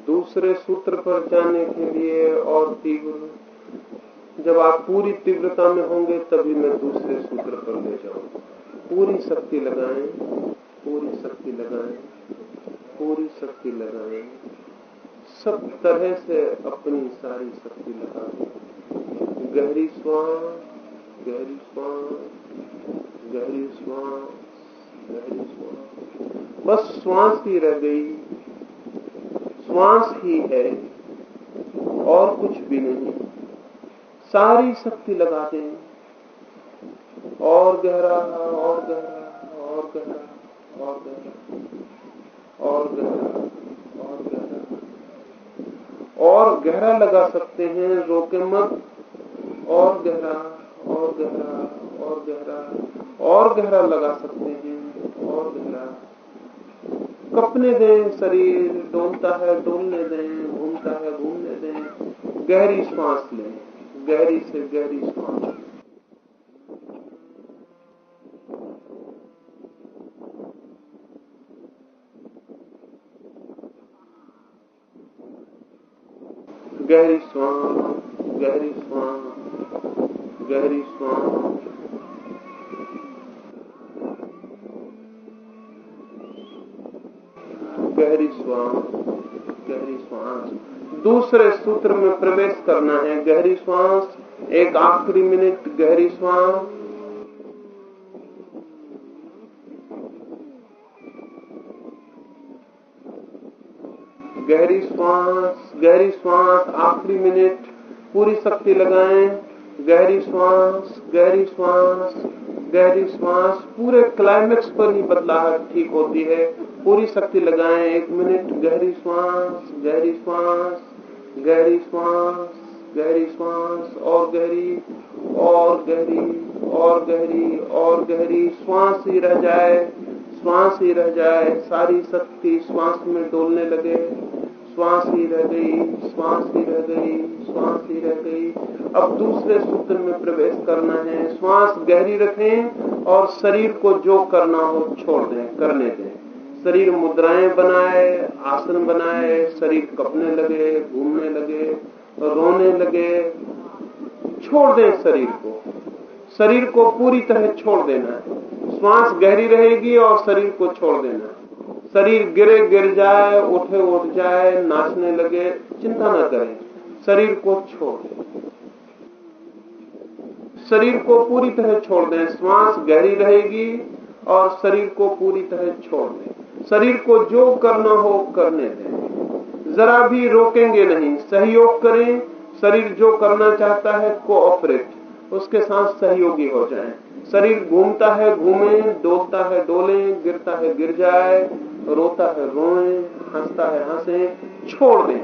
दूसरे सूत्र पर जाने के लिए और तीव्र। जब आप पूरी तीव्रता में होंगे, तभी मैं दूसरे सूत्र पर ले जाऊँगा। पूरी शक्ति लगाएँ, पूरी शक्ति लगाएँ, पूरी शक्ति लगाएँ। सब तरह से अपनी सारी शक्ति लगाएँ। गहरी श्वास गहरी श्वास गहरी श्वास गहरी श्वास। बस श्वास ही रह गई। श्वास ही है। और कुछ भी नहीं सारी शक्ति लगा दें और गहरा और गहरा और गहरा और गहरा और गहरा और गहरा। और गहरा लगा सकते हैं, रोके मत। और गहरा और गहरा और गहरा और गहरा लगा सकते हैं, और गहरा। कपने दें, शरीर डोलता है, डोलने दें, घूमता है, घूमने दें। गहरी श्वास लें, गहरी से गहरी श्वास। गहरी श्वास गहरी श्वास गहरी श्वास। गहरी श्वास गहरी श्वास दूसरे सूत्र में प्रवेश करना है, गहरी श्वास एक आखिरी मिनट, गहरी श्वास गहरी श्वास गहरी श्वास आखिरी मिनट, पूरी शक्ति लगाएँ। गहरी श्वास गहरी श्वास गहरी श्वास पूरे क्लाइमेक्स पर ही बदलाहट ठीक होती है। पूरी शक्ति लगाएँ एक मिनट गहरी श्वास गहरी श्वास गहरी श्वास गहरी श्वास और गहरी और गहरी और गहरी और गहरी श्वास ही रह जाए श्वास ही रह जाए, सारी शक्ति श्वास में डोलने लगे। श्वास ही रह गई श्वास ही रह गई श्वास ही रह गई अब दूसरे सूत्र में प्रवेश करना है। श्वास गहरी रखें और शरीर को जो करना हो छोड़ दें, करने दें। शरीर मुद्राएँ बनाए, आसन बनाए, शरीर कपने लगे, घूमने लगे, रोने लगे, छोड़ दें शरीर को। शरीर को पूरी तरह छोड़ देना है। श्वास गहरी रहेगी और शरीर को छोड़ देना है। शरीर गिरे गिर जाए, उठे उठ जाए, नाचने लगे, चिंता न करें। शरीर को छोड़ दें। शरीर को पूरी तरह छोड़ दें। श्वास गहरी रहेगी और शरीर को पूरी तरह छोड़ दें। शरीर को जो करना हो, करने दें। जरा भी रोकेंगे नहीं, सहयोग करें। शरीर जो करना चाहता है कोऑपरेट उसके साथ सहयोगी हो जाएँ। शरीर घूमता है, घूमे डोलता है डोले गिरता है, गिर जाए। रोता है, रोए, हंसता है, हंसे, छोड़ दें।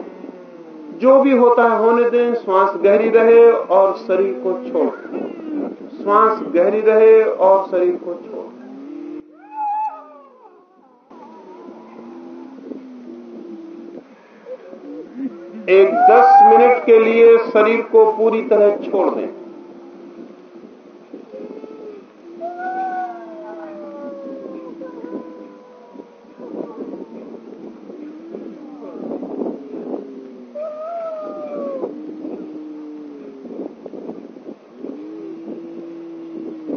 जो भी होता है होने दें, श्वास गहरी रहे और शरीर को छोड़ श्वास गहरी रहे और शरीर को छोड़ एक दस मिनट के लिए शरीर को पूरी तरह छोड़ दें।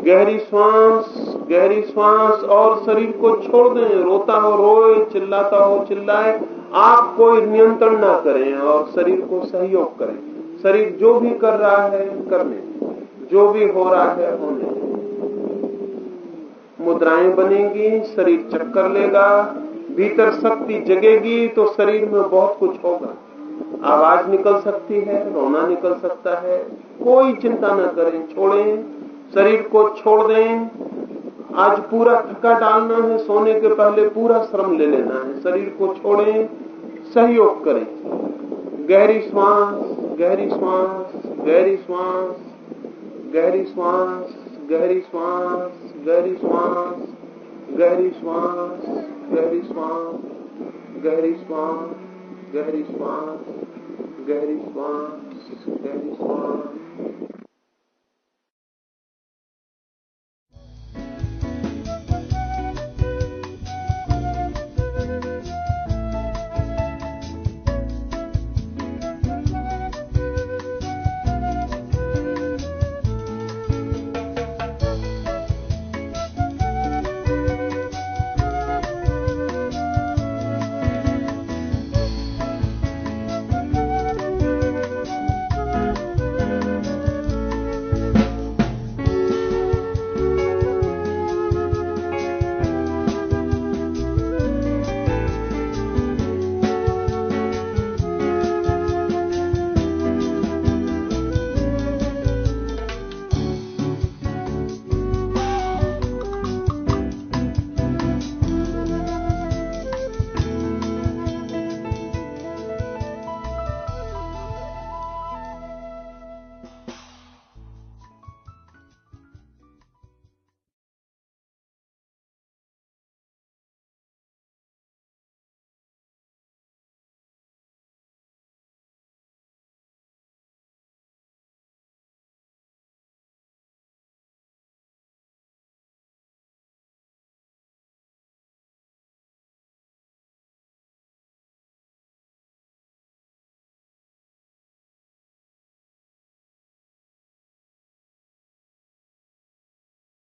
गहरी श्वास गहरी श्वास और शरीर को छोड़ दें। रोता हो, रोए, चिल्लाता हो, चिल्लाए, आप कोई नियंत्रण ना करें और शरीर को सहयोग करें। शरीर जो भी कर रहा है, करने। जो भी हो रहा है, होने। मुद्राएँ बनेंगी, शरीर चक्कर लेगा, भीतर शक्ति जगेगी तो शरीर में बहुत कुछ होगा। आवाज़ निकल सकती है, रोना निकल सकता है। कोई चिंता न करें, छोड़ें। शरीर को छोड़ दें आज पूरा थका डालना है सोने के पहले पूरा श्रम ले लेना है शरीर को छोड़ें सहयोग करें गहरी श्वास गहरी श्वास गहरी श्वास गहरी श्वास गहरी श्वास गहरी श्वास गहरी श्वास गहरी श्वास गहरी श्वास गहरी श्वास गहरी श्वास गहरी श्वास